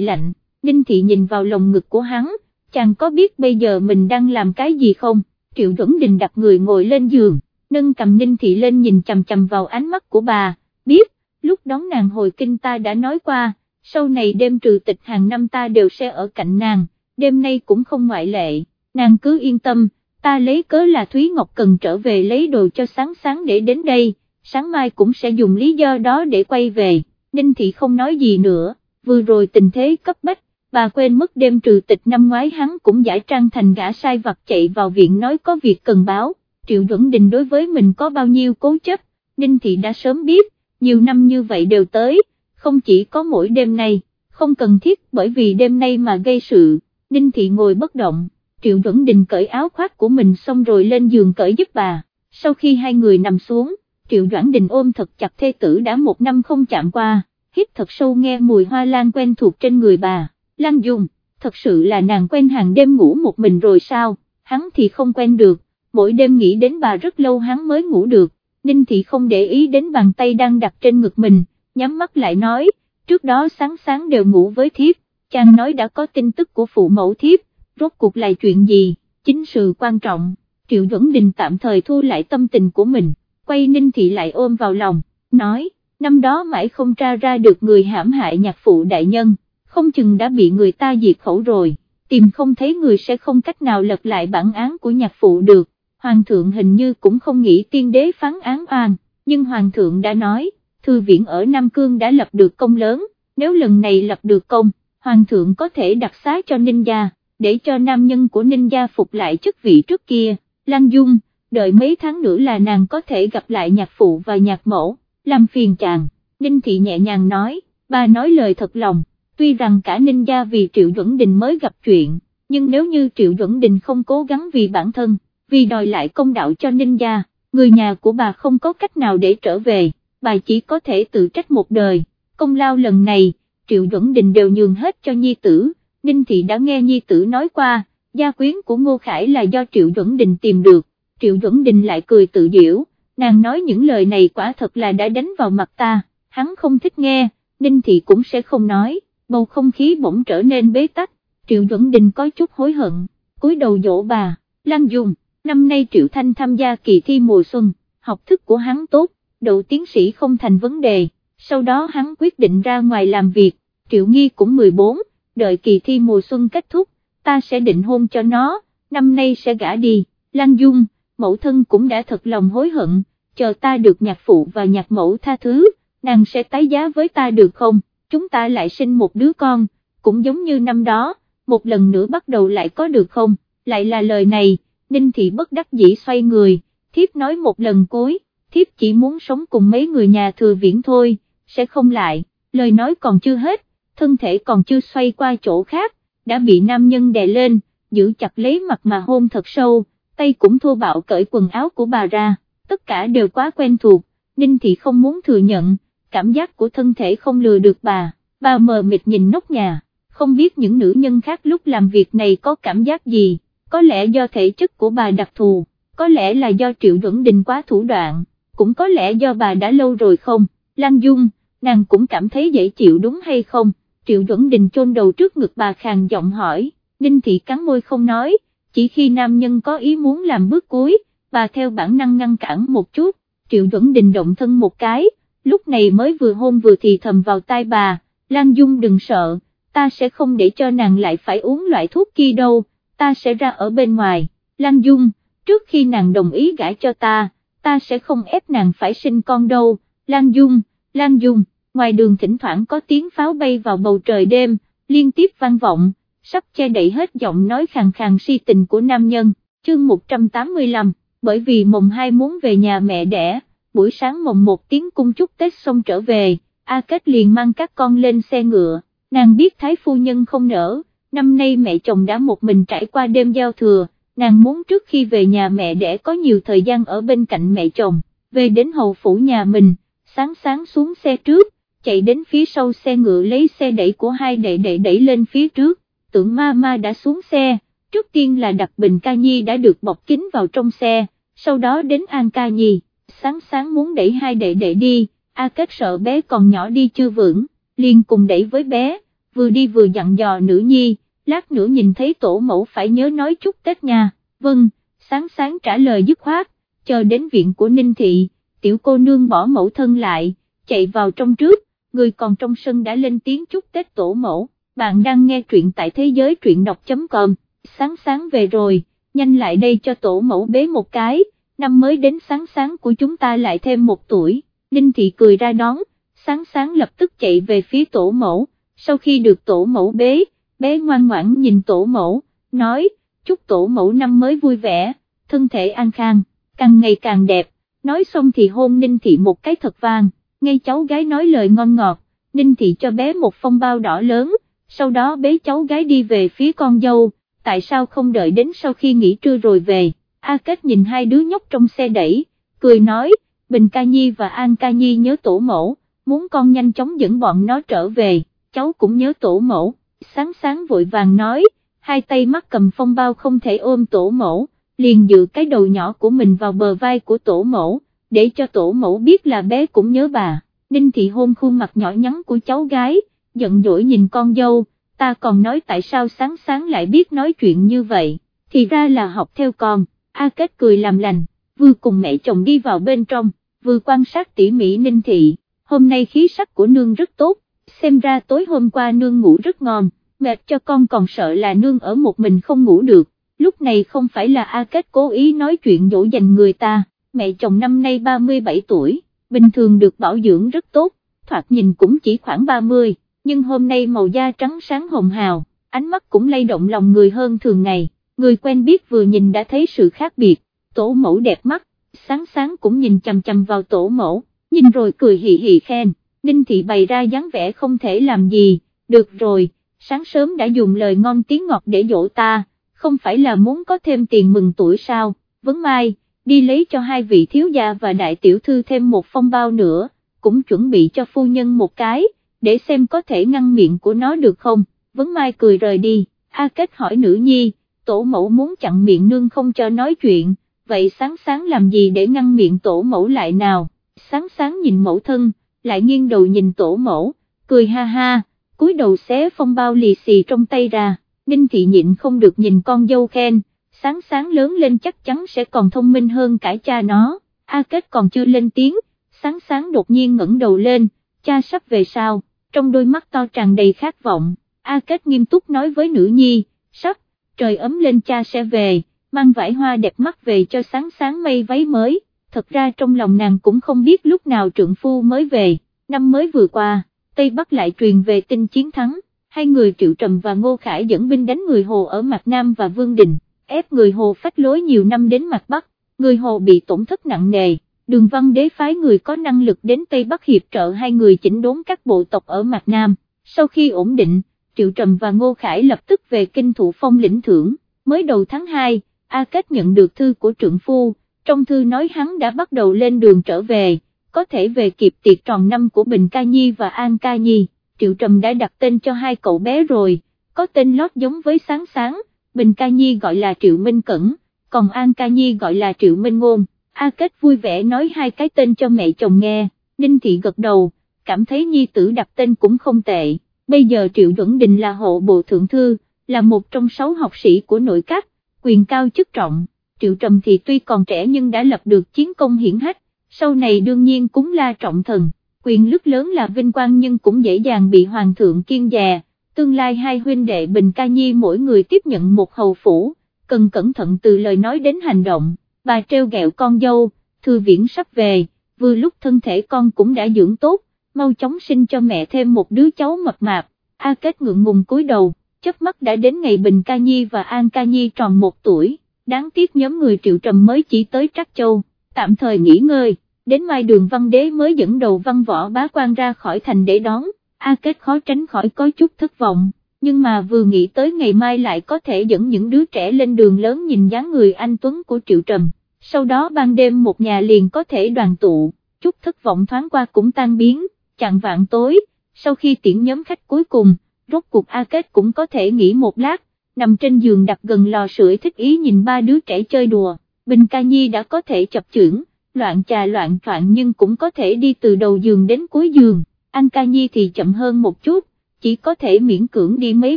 lạnh, Ninh Thị nhìn vào lồng ngực của hắn, chàng có biết bây giờ mình đang làm cái gì không, Triệu Duẩn Đình đặt người ngồi lên giường, nâng cầm Ninh Thị lên nhìn chầm chầm vào ánh mắt của bà, biết, lúc đón nàng hồi kinh ta đã nói qua, sau này đêm trừ tịch hàng năm ta đều sẽ ở cạnh nàng, đêm nay cũng không ngoại lệ, nàng cứ yên tâm, ta lấy cớ là Thúy Ngọc cần trở về lấy đồ cho sáng sáng để đến đây, sáng mai cũng sẽ dùng lý do đó để quay về, Ninh Thị không nói gì nữa, vừa rồi tình thế cấp bách, bà quên mất đêm trừ tịch năm ngoái hắn cũng giải trang thành gã sai vặt chạy vào viện nói có việc cần báo, Triệu Duẩn Đình đối với mình có bao nhiêu cố chấp, Ninh Thị đã sớm biết, nhiều năm như vậy đều tới, không chỉ có mỗi đêm nay, không cần thiết bởi vì đêm nay mà gây sự, Ninh Thị ngồi bất động, Triệu Duẩn Đình cởi áo khoác của mình xong rồi lên giường cởi giúp bà, sau khi hai người nằm xuống, Triệu Doãn Đình ôm thật chặt thê tử đã một năm không chạm qua, hít thật sâu nghe mùi hoa lan quen thuộc trên người bà, Lan Dung, thật sự là nàng quen hàng đêm ngủ một mình rồi sao, hắn thì không quen được, mỗi đêm nghĩ đến bà rất lâu hắn mới ngủ được, Ninh Thị không để ý đến bàn tay đang đặt trên ngực mình, nhắm mắt lại nói, trước đó sáng sáng đều ngủ với thiếp, chàng nói đã có tin tức của phụ mẫu thiếp, rốt cuộc là chuyện gì, chính sự quan trọng, Triệu Duẩn Đình tạm thời thu lại tâm tình của mình, quay Ninh Thị lại ôm vào lòng, nói, năm đó mãi không tra ra được người hãm hại nhạc phụ đại nhân, không chừng đã bị người ta diệt khẩu rồi, tìm không thấy người sẽ không cách nào lật lại bản án của nhạc phụ được, Hoàng thượng hình như cũng không nghĩ tiên đế phán án oan, nhưng Hoàng thượng đã nói, thư viện ở Nam Cương đã lập được công lớn, nếu lần này lập được công, Hoàng thượng có thể đặc xá cho Ninh Gia, để cho nam nhân của Ninh Gia phục lại chức vị trước kia, Lan Dung, đợi mấy tháng nữa là nàng có thể gặp lại nhạc phụ và nhạc mẫu, làm phiền chàng, Ninh Thị nhẹ nhàng nói, bà nói lời thật lòng, tuy rằng cả Ninh Gia vì Triệu Duẩn Đình mới gặp chuyện, nhưng nếu như Triệu Duẩn Đình không cố gắng vì bản thân, vì đòi lại công đạo cho Ninh Gia, người nhà của bà không có cách nào để trở về, bà chỉ có thể tự trách một đời, công lao lần này, Triệu Duẩn Đình đều nhường hết cho Nhi Tử, Ninh Thị đã nghe Nhi Tử nói qua, gia quyến của Ngô Khải là do Triệu Duẩn Đình tìm được, Triệu Duẩn Đình lại cười tự diễu, nàng nói những lời này quả thật là đã đánh vào mặt ta, hắn không thích nghe, Ninh Thị cũng sẽ không nói, bầu không khí bỗng trở nên bế tắc, Triệu Duẩn Đình có chút hối hận, cúi đầu dỗ bà, Lan Dung, năm nay Triệu Thanh tham gia kỳ thi mùa xuân, học thức của hắn tốt, đậu tiến sĩ không thành vấn đề, sau đó hắn quyết định ra ngoài làm việc, Triệu Nghi cũng 14, đợi kỳ thi mùa xuân kết thúc, ta sẽ định hôn cho nó, năm nay sẽ gả đi, Lan Dung, mẫu thân cũng đã thật lòng hối hận, chờ ta được nhạc phụ và nhạc mẫu tha thứ, nàng sẽ tái giá với ta được không, chúng ta lại sinh một đứa con, cũng giống như năm đó, một lần nữa bắt đầu lại có được không, lại là lời này, Ninh Thị bất đắc dĩ xoay người, thiếp nói một lần cuối, thiếp chỉ muốn sống cùng mấy người nhà thừa viễn thôi, sẽ không lại, lời nói còn chưa hết, thân thể còn chưa xoay qua chỗ khác, đã bị nam nhân đè lên, giữ chặt lấy mặt mà hôn thật sâu, tay cũng thô bạo cởi quần áo của bà ra, tất cả đều quá quen thuộc, Ninh Thị không muốn thừa nhận, cảm giác của thân thể không lừa được bà, bà mờ mịt nhìn nóc nhà, không biết những nữ nhân khác lúc làm việc này có cảm giác gì, có lẽ do thể chất của bà đặc thù, có lẽ là do Triệu Duẩn Đình quá thủ đoạn, cũng có lẽ do bà đã lâu rồi không, Lan Dung, nàng cũng cảm thấy dễ chịu đúng hay không, Triệu Duẩn Đình chôn đầu trước ngực bà khàn giọng hỏi, Ninh Thị cắn môi không nói, chỉ khi nam nhân có ý muốn làm bước cuối, bà theo bản năng ngăn cản một chút, Triệu Duẩn Đình động thân một cái, lúc này mới vừa hôn vừa thì thầm vào tai bà, Lan Dung đừng sợ, ta sẽ không để cho nàng lại phải uống loại thuốc kia đâu, ta sẽ ra ở bên ngoài, Lan Dung, trước khi nàng đồng ý gãi cho ta, ta sẽ không ép nàng phải sinh con đâu, Lan Dung, Lan Dung, ngoài đường thỉnh thoảng có tiếng pháo bay vào bầu trời đêm, liên tiếp vang vọng, sắp che đậy hết giọng nói khàn khàn si tình của nam nhân, chương 185, bởi vì mồng hai muốn về nhà mẹ đẻ, buổi sáng mồng một tiếng cung chúc Tết xong trở về, A Kết liền mang các con lên xe ngựa, nàng biết Thái Phu Nhân không nở năm nay mẹ chồng đã một mình trải qua đêm giao thừa, nàng muốn trước khi về nhà mẹ đẻ có nhiều thời gian ở bên cạnh mẹ chồng, về đến hầu phủ nhà mình, sáng sáng xuống xe trước, chạy đến phía sau xe ngựa lấy xe đẩy của hai đệ đệ đẩy lên phía trước, tưởng ma ma đã xuống xe, trước tiên là đặt bình ca nhi đã được bọc kín vào trong xe, sau đó đến an ca nhi, sáng sáng muốn đẩy hai đệ đệ đi, A Kết sợ bé còn nhỏ đi chưa vững, liền cùng đẩy với bé, vừa đi vừa dặn dò nữ nhi, lát nữa nhìn thấy tổ mẫu phải nhớ nói chút Tết nha, vâng, sáng sáng trả lời dứt khoát, chờ đến viện của Ninh Thị, tiểu cô nương bỏ mẫu thân lại, chạy vào trong trước, người còn trong sân đã lên tiếng chúc Tết tổ mẫu, bạn đang nghe truyện tại thế giới truyện đọc.com, sáng sáng về rồi, nhanh lại đây cho tổ mẫu bế một cái, năm mới đến sáng sáng của chúng ta lại thêm một tuổi, Ninh Thị cười ra đón, sáng sáng lập tức chạy về phía tổ mẫu, sau khi được tổ mẫu bế, bé ngoan ngoãn nhìn tổ mẫu, nói, chúc tổ mẫu năm mới vui vẻ, thân thể an khang, càng ngày càng đẹp, nói xong thì hôn Ninh Thị một cái thật vang, ngay cháu gái nói lời ngon ngọt, Ninh Thị cho bé một phong bao đỏ lớn, sau đó bế cháu gái đi về phía con dâu, tại sao không đợi đến sau khi nghỉ trưa rồi về, A Kết nhìn hai đứa nhóc trong xe đẩy, cười nói, Bình Ca Nhi và An Ca Nhi nhớ tổ mẫu, muốn con nhanh chóng dẫn bọn nó trở về, cháu cũng nhớ tổ mẫu, sáng sáng vội vàng nói, hai tay mắt cầm phong bao không thể ôm tổ mẫu, liền dự cái đầu nhỏ của mình vào bờ vai của tổ mẫu, để cho tổ mẫu biết là bé cũng nhớ bà, Ninh Thị hôn khuôn mặt nhỏ nhắn của cháu gái, giận dỗi nhìn con dâu, ta còn nói tại sao sáng sáng lại biết nói chuyện như vậy, thì ra là học theo con, A Kết cười làm lành, vừa cùng mẹ chồng đi vào bên trong, vừa quan sát tỉ mỉ Ninh Thị, hôm nay khí sắc của nương rất tốt, xem ra tối hôm qua nương ngủ rất ngon, mệt cho con còn sợ là nương ở một mình không ngủ được, lúc này không phải là A Kết cố ý nói chuyện dỗ dành người ta, mẹ chồng năm nay 37 tuổi, bình thường được bảo dưỡng rất tốt, thoạt nhìn cũng chỉ khoảng 30, nhưng hôm nay màu da trắng sáng hồng hào, ánh mắt cũng lay động lòng người hơn thường ngày, người quen biết vừa nhìn đã thấy sự khác biệt, tổ mẫu đẹp mắt, sáng sáng cũng nhìn chằm chằm vào tổ mẫu, nhìn rồi cười hì hì khen, Ninh Thị bày ra dáng vẻ không thể làm gì, được rồi, sáng sớm đã dùng lời ngon tiếng ngọt để dỗ ta, không phải là muốn có thêm tiền mừng tuổi sao, vấn mai, đi lấy cho hai vị thiếu gia và đại tiểu thư thêm một phong bao nữa, cũng chuẩn bị cho phu nhân một cái, để xem có thể ngăn miệng của nó được không, vấn mai cười rời đi, A Kết hỏi nữ nhi, tổ mẫu muốn chặn miệng nương không cho nói chuyện, vậy sáng sáng làm gì để ngăn miệng tổ mẫu lại nào, sáng sáng nhìn mẫu thân, lại nghiêng đầu nhìn tổ mẫu, cười ha ha, cúi đầu xé phong bao lì xì trong tay ra, Ninh Thị nhịn không được nhìn con dâu khen, sáng sáng lớn lên chắc chắn sẽ còn thông minh hơn cả cha nó, A Kết còn chưa lên tiếng, sáng sáng đột nhiên ngẩng đầu lên, cha sắp về sao, trong đôi mắt to tràn đầy khát vọng, A Kết nghiêm túc nói với nữ nhi, sắp, trời ấm lên cha sẽ về, mang vải hoa đẹp mắt về cho sáng sáng mây váy mới, thật ra trong lòng nàng cũng không biết lúc nào trượng phu mới về, năm mới vừa qua, Tây Bắc lại truyền về tin chiến thắng, hai người Triệu Trầm và Ngô Khải dẫn binh đánh người Hồ ở Mạc Nam và Vương Đình, ép người Hồ phách lối nhiều năm đến mặt Bắc, người Hồ bị tổn thất nặng nề. Đường Văn Đế phái người có năng lực đến Tây Bắc hiệp trợ hai người chỉnh đốn các bộ tộc ở mặt Nam, sau khi ổn định, Triệu Trầm và Ngô Khải lập tức về kinh thủ phong lĩnh thưởng, mới đầu tháng 2, A Kết nhận được thư của trượng phu, trong thư nói hắn đã bắt đầu lên đường trở về, có thể về kịp tiệc tròn năm của Bình Ca Nhi và An Ca Nhi, Triệu Trầm đã đặt tên cho hai cậu bé rồi, có tên lót giống với sáng sáng, Bình Ca Nhi gọi là Triệu Minh Cẩn, còn An Ca Nhi gọi là Triệu Minh Ngôn, A Kết vui vẻ nói hai cái tên cho mẹ chồng nghe, Ninh Thị gật đầu, cảm thấy Nhi tử đặt tên cũng không tệ, bây giờ Triệu Duẩn Đình là hộ bộ thượng thư, là một trong sáu học sĩ của nội các, quyền cao chức trọng, Triệu Trầm thì tuy còn trẻ nhưng đã lập được chiến công hiển hách, sau này đương nhiên cũng là trọng thần, quyền lực lớn là vinh quang nhưng cũng dễ dàng bị hoàng thượng kiên dè, tương lai hai huynh đệ Bình Ca Nhi mỗi người tiếp nhận một hầu phủ, cần cẩn thận từ lời nói đến hành động, bà treo gẹo con dâu, thư viễn sắp về, vừa lúc thân thể con cũng đã dưỡng tốt, mau chóng sinh cho mẹ thêm một đứa cháu mập mạp, A Kết ngượng ngùng cúi đầu, chớp mắt đã đến ngày Bình Ca Nhi và An Ca Nhi tròn một tuổi, đáng tiếc nhóm người triệu trầm mới chỉ tới Trắc Châu, tạm thời nghỉ ngơi, đến mai đường văn đế mới dẫn đầu văn võ bá quan ra khỏi thành để đón, A Kết khó tránh khỏi có chút thất vọng, nhưng mà vừa nghĩ tới ngày mai lại có thể dẫn những đứa trẻ lên đường lớn nhìn dáng người anh Tuấn của triệu trầm, sau đó ban đêm một nhà liền có thể đoàn tụ, chút thất vọng thoáng qua cũng tan biến, chặn vạn tối, sau khi tiễn nhóm khách cuối cùng, rốt cuộc A Kết cũng có thể nghỉ một lát, nằm trên giường đặt gần lò sưởi thích ý nhìn ba đứa trẻ chơi đùa, Bình Ca Nhi đã có thể chập chưởng, loạn trà loạn thoạn nhưng cũng có thể đi từ đầu giường đến cuối giường, An Ca Nhi thì chậm hơn một chút, chỉ có thể miễn cưỡng đi mấy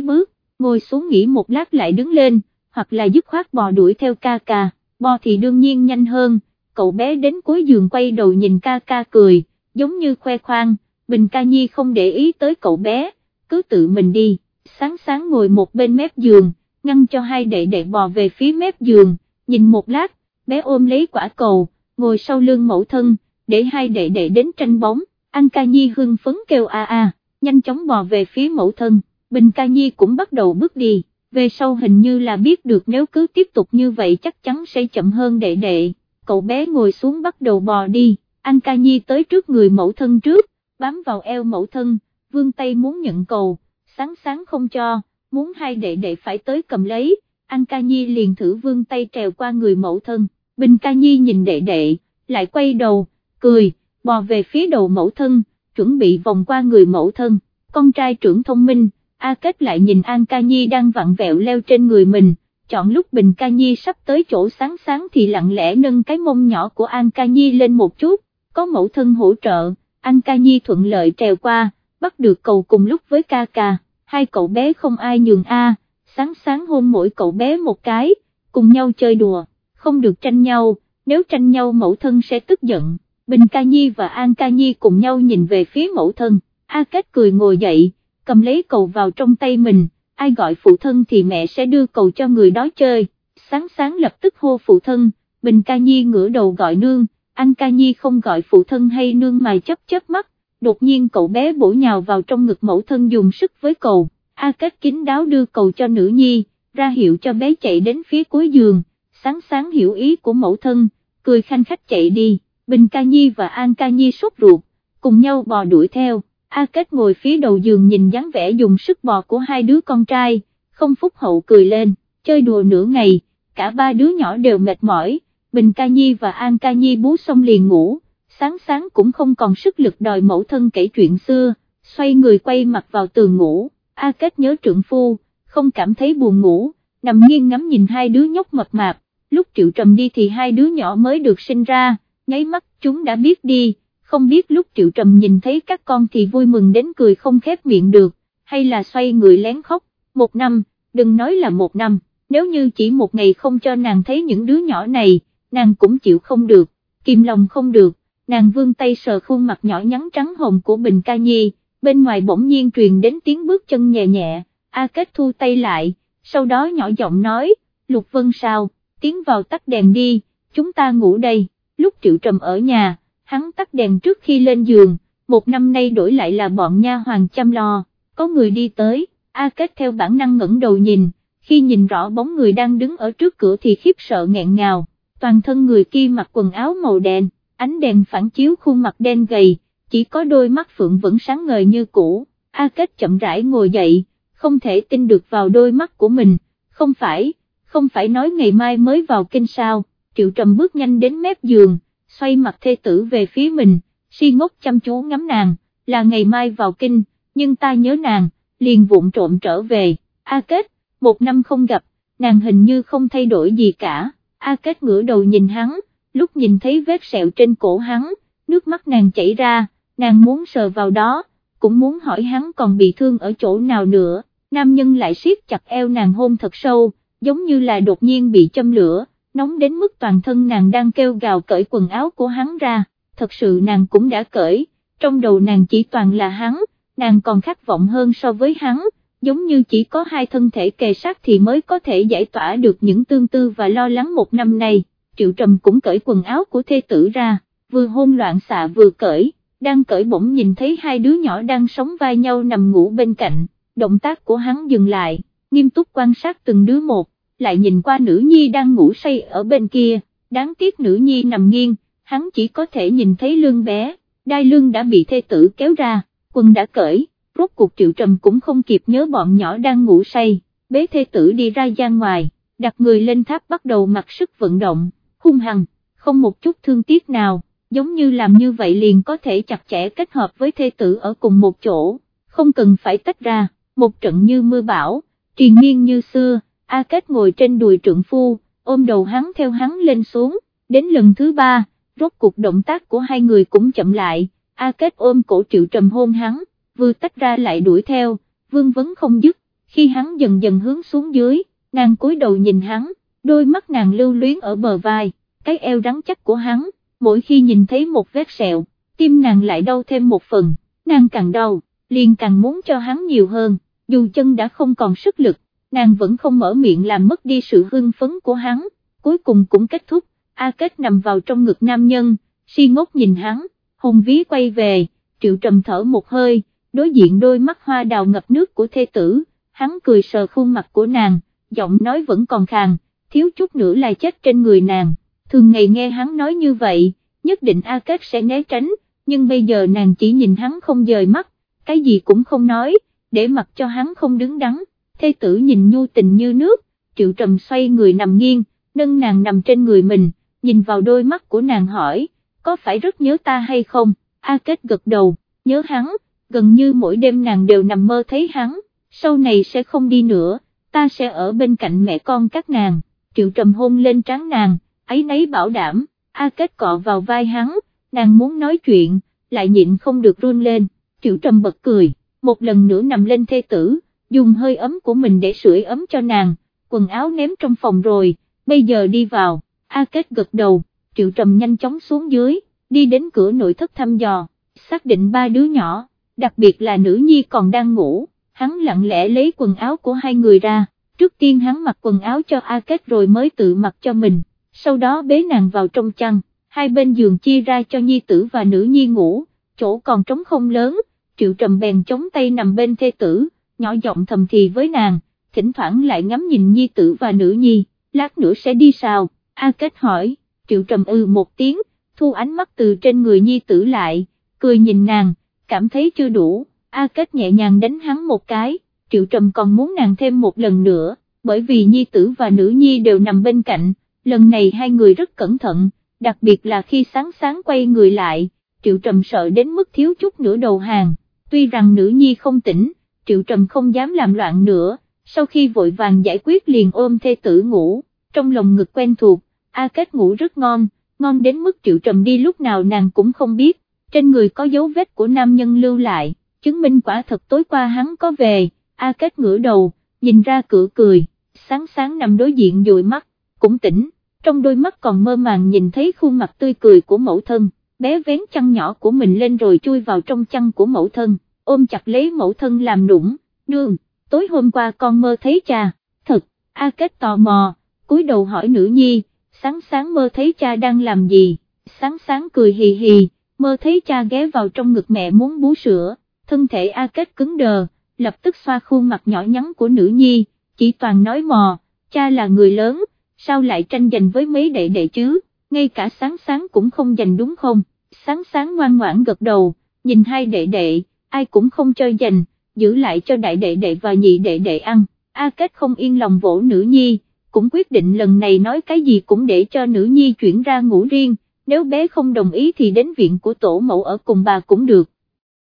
bước, ngồi xuống nghỉ một lát lại đứng lên, hoặc là dứt khoát bò đuổi theo ca ca, bò thì đương nhiên nhanh hơn, cậu bé đến cuối giường quay đầu nhìn ca ca cười, giống như khoe khoang, Bình Ca Nhi không để ý tới cậu bé, cứ tự mình đi, sáng sáng ngồi một bên mép giường, ngăn cho hai đệ đệ bò về phía mép giường, nhìn một lát, bé ôm lấy quả cầu, ngồi sau lưng mẫu thân, để hai đệ đệ đến tranh bóng, An Ca Nhi hưng phấn kêu a a, nhanh chóng bò về phía mẫu thân, Bình Ca Nhi cũng bắt đầu bước đi, về sau hình như là biết được nếu cứ tiếp tục như vậy chắc chắn sẽ chậm hơn đệ đệ, cậu bé ngồi xuống bắt đầu bò đi, An Ca Nhi tới trước người mẫu thân trước, bám vào eo mẫu thân, vương tay muốn nhận cầu, sáng sáng không cho, muốn hai đệ đệ phải tới cầm lấy, An Ca Nhi liền thử vương tay trèo qua người mẫu thân, Bình Ca Nhi nhìn đệ đệ, lại quay đầu, cười, bò về phía đầu mẫu thân, chuẩn bị vòng qua người mẫu thân, con trai trưởng thông minh, A Kết lại nhìn An Ca Nhi đang vặn vẹo leo trên người mình, chọn lúc Bình Ca Nhi sắp tới chỗ sáng sáng thì lặng lẽ nâng cái mông nhỏ của An Ca Nhi lên một chút, có mẫu thân hỗ trợ, An Ca Nhi thuận lợi trèo qua, bắt được cầu cùng lúc với ca ca, hai cậu bé không ai nhường A, sáng sáng hôn mỗi cậu bé một cái, cùng nhau chơi đùa, không được tranh nhau, nếu tranh nhau mẫu thân sẽ tức giận, Bình Ca Nhi và An Ca Nhi cùng nhau nhìn về phía mẫu thân, A Kết cười ngồi dậy, cầm lấy cầu vào trong tay mình, ai gọi phụ thân thì mẹ sẽ đưa cầu cho người đó chơi, sáng sáng lập tức hô phụ thân, Bình Ca Nhi ngửa đầu gọi nương, An Ca Nhi không gọi phụ thân hay nương mà chấp chớp mắt, đột nhiên cậu bé bổ nhào vào trong ngực mẫu thân dùng sức với cầu, A Kết kín đáo đưa cầu cho nữ nhi, ra hiệu cho bé chạy đến phía cuối giường, sáng sáng hiểu ý của mẫu thân, cười khanh khách chạy đi, Bình Ca Nhi và An Ca Nhi sốt ruột, cùng nhau bò đuổi theo, A Kết ngồi phía đầu giường nhìn dáng vẻ dùng sức bò của hai đứa con trai, không phúc hậu cười lên, chơi đùa nửa ngày, cả ba đứa nhỏ đều mệt mỏi, Bình Ca Nhi và An Ca Nhi bú xong liền ngủ, sáng sáng cũng không còn sức lực đòi mẫu thân kể chuyện xưa, xoay người quay mặt vào tường ngủ, A Kết nhớ trượng phu, không cảm thấy buồn ngủ, nằm nghiêng ngắm nhìn hai đứa nhóc mập mạp, lúc Triệu Trầm đi thì hai đứa nhỏ mới được sinh ra, nháy mắt chúng đã biết đi, không biết lúc Triệu Trầm nhìn thấy các con thì vui mừng đến cười không khép miệng được, hay là xoay người lén khóc, một năm, đừng nói là một năm, nếu như chỉ một ngày không cho nàng thấy những đứa nhỏ này, nàng cũng chịu không được, kìm lòng không được, nàng vươn tay sờ khuôn mặt nhỏ nhắn trắng hồng của Bình Ca Nhi, bên ngoài bỗng nhiên truyền đến tiếng bước chân nhẹ nhẹ, A Kết thu tay lại, sau đó nhỏ giọng nói, Lục Vân sao, tiến vào tắt đèn đi, chúng ta ngủ đây, lúc Triệu Trầm ở nhà, hắn tắt đèn trước khi lên giường, một năm nay đổi lại là bọn nha hoàng chăm lo, có người đi tới, A Kết theo bản năng ngẩng đầu nhìn, khi nhìn rõ bóng người đang đứng ở trước cửa thì khiếp sợ nghẹn ngào, toàn thân người kia mặc quần áo màu đen, ánh đèn phản chiếu khuôn mặt đen gầy, chỉ có đôi mắt phượng vẫn sáng ngời như cũ, A Kết chậm rãi ngồi dậy, không thể tin được vào đôi mắt của mình, không phải, không phải nói ngày mai mới vào kinh sao, Triệu Trầm bước nhanh đến mép giường, xoay mặt thê tử về phía mình, si ngốc chăm chú ngắm nàng, là ngày mai vào kinh, nhưng ta nhớ nàng, liền vụng trộm trở về, A Kết, một năm không gặp, nàng hình như không thay đổi gì cả, A Kết ngửa đầu nhìn hắn, lúc nhìn thấy vết sẹo trên cổ hắn, nước mắt nàng chảy ra, nàng muốn sờ vào đó, cũng muốn hỏi hắn còn bị thương ở chỗ nào nữa, nam nhân lại siết chặt eo nàng hôn thật sâu, giống như là đột nhiên bị châm lửa, nóng đến mức toàn thân nàng đang kêu gào cởi quần áo của hắn ra, thật sự nàng cũng đã cởi, trong đầu nàng chỉ toàn là hắn, nàng còn khát vọng hơn so với hắn, giống như chỉ có hai thân thể kề sát thì mới có thể giải tỏa được những tương tư và lo lắng một năm nay, triệu trầm cũng cởi quần áo của thê tử ra, vừa hôn loạn xạ vừa cởi, đang cởi bỗng nhìn thấy hai đứa nhỏ đang sống vai nhau nằm ngủ bên cạnh, động tác của hắn dừng lại, nghiêm túc quan sát từng đứa một, lại nhìn qua nữ nhi đang ngủ say ở bên kia, đáng tiếc nữ nhi nằm nghiêng, hắn chỉ có thể nhìn thấy lưng bé, đai lưng đã bị thê tử kéo ra, quần đã cởi, rốt cuộc triệu trầm cũng không kịp nhớ bọn nhỏ đang ngủ say, bế thê tử đi ra gian ngoài, đặt người lên tháp bắt đầu mặc sức vận động, hung hăng, không một chút thương tiếc nào, giống như làm như vậy liền có thể chặt chẽ kết hợp với thê tử ở cùng một chỗ, không cần phải tách ra, một trận như mưa bão, triền miên như xưa, A Kết ngồi trên đùi trượng phu, ôm đầu hắn theo hắn lên xuống, đến lần thứ ba, rốt cuộc động tác của hai người cũng chậm lại, A Kết ôm cổ triệu trầm hôn hắn, vừa tách ra lại đuổi theo, vương vấn không dứt, khi hắn dần dần hướng xuống dưới, nàng cúi đầu nhìn hắn, đôi mắt nàng lưu luyến ở bờ vai, cái eo rắn chắc của hắn, mỗi khi nhìn thấy một vết sẹo, tim nàng lại đau thêm một phần, nàng càng đau, liền càng muốn cho hắn nhiều hơn, dù chân đã không còn sức lực, nàng vẫn không mở miệng làm mất đi sự hưng phấn của hắn, cuối cùng cũng kết thúc, A Kết nằm vào trong ngực nam nhân, si ngốc nhìn hắn, hùng ví quay về, triệu trầm thở một hơi, đối diện đôi mắt hoa đào ngập nước của thê tử, hắn cười sờ khuôn mặt của nàng, giọng nói vẫn còn khàn, thiếu chút nữa là chết trên người nàng, thường ngày nghe hắn nói như vậy, nhất định A Kết sẽ né tránh, nhưng bây giờ nàng chỉ nhìn hắn không dời mắt, cái gì cũng không nói, để mặc cho hắn không đứng đắn, thê tử nhìn nhu tình như nước, triệu trầm xoay người nằm nghiêng, nâng nàng nằm trên người mình, nhìn vào đôi mắt của nàng hỏi, có phải rất nhớ ta hay không, A Kết gật đầu, nhớ hắn, gần như mỗi đêm nàng đều nằm mơ thấy hắn, sau này sẽ không đi nữa, ta sẽ ở bên cạnh mẹ con các nàng, triệu trầm hôn lên trán nàng, ấy nấy bảo đảm, A Kết cọ vào vai hắn, nàng muốn nói chuyện, lại nhịn không được run lên, triệu trầm bật cười, một lần nữa nằm lên thê tử, dùng hơi ấm của mình để sưởi ấm cho nàng, quần áo ném trong phòng rồi, bây giờ đi vào, A Kết gật đầu, triệu trầm nhanh chóng xuống dưới, đi đến cửa nội thất thăm dò, xác định ba đứa nhỏ, đặc biệt là nữ nhi còn đang ngủ, hắn lặng lẽ lấy quần áo của hai người ra, trước tiên hắn mặc quần áo cho A Kết rồi mới tự mặc cho mình, sau đó bế nàng vào trong chăn, hai bên giường chia ra cho nhi tử và nữ nhi ngủ, chỗ còn trống không lớn, triệu trầm bèn chống tay nằm bên thê tử, nhỏ giọng thầm thì với nàng, thỉnh thoảng lại ngắm nhìn nhi tử và nữ nhi, lát nữa sẽ đi sao, A Kết hỏi, triệu trầm ư một tiếng, thu ánh mắt từ trên người nhi tử lại, cười nhìn nàng, cảm thấy chưa đủ, A Kết nhẹ nhàng đánh hắn một cái, triệu trầm còn muốn nàng thêm một lần nữa, bởi vì nhi tử và nữ nhi đều nằm bên cạnh, lần này hai người rất cẩn thận, đặc biệt là khi sáng sáng quay người lại, triệu trầm sợ đến mức thiếu chút nữa đầu hàng, tuy rằng nữ nhi không tỉnh, triệu trầm không dám làm loạn nữa, sau khi vội vàng giải quyết liền ôm thê tử ngủ, trong lòng ngực quen thuộc, A Kết ngủ rất ngon, ngon đến mức triệu trầm đi lúc nào nàng cũng không biết, trên người có dấu vết của nam nhân lưu lại, chứng minh quả thật tối qua hắn có về, A Kết ngửa đầu, nhìn ra cửa cười, sáng sáng nằm đối diện dụi mắt, cũng tỉnh, trong đôi mắt còn mơ màng nhìn thấy khuôn mặt tươi cười của mẫu thân, bé vén chăn nhỏ của mình lên rồi chui vào trong chăn của mẫu thân, ôm chặt lấy mẫu thân làm nũng, nương, tối hôm qua con mơ thấy cha, thật, A Kết tò mò, cúi đầu hỏi nữ nhi, sáng sáng mơ thấy cha đang làm gì, sáng sáng cười hì hì, mơ thấy cha ghé vào trong ngực mẹ muốn bú sữa, thân thể A Kết cứng đờ, lập tức xoa khuôn mặt nhỏ nhắn của nữ nhi, chỉ toàn nói mò, cha là người lớn, sao lại tranh giành với mấy đệ đệ chứ, ngay cả sáng sáng cũng không giành đúng không, sáng sáng ngoan ngoãn gật đầu, nhìn hai đệ đệ, ai cũng không chơi giành, giữ lại cho đại đệ đệ và nhị đệ đệ ăn, A Kết không yên lòng vỗ nữ nhi, cũng quyết định lần này nói cái gì cũng để cho nữ nhi chuyển ra ngủ riêng, nếu bé không đồng ý thì đến viện của tổ mẫu ở cùng bà cũng được,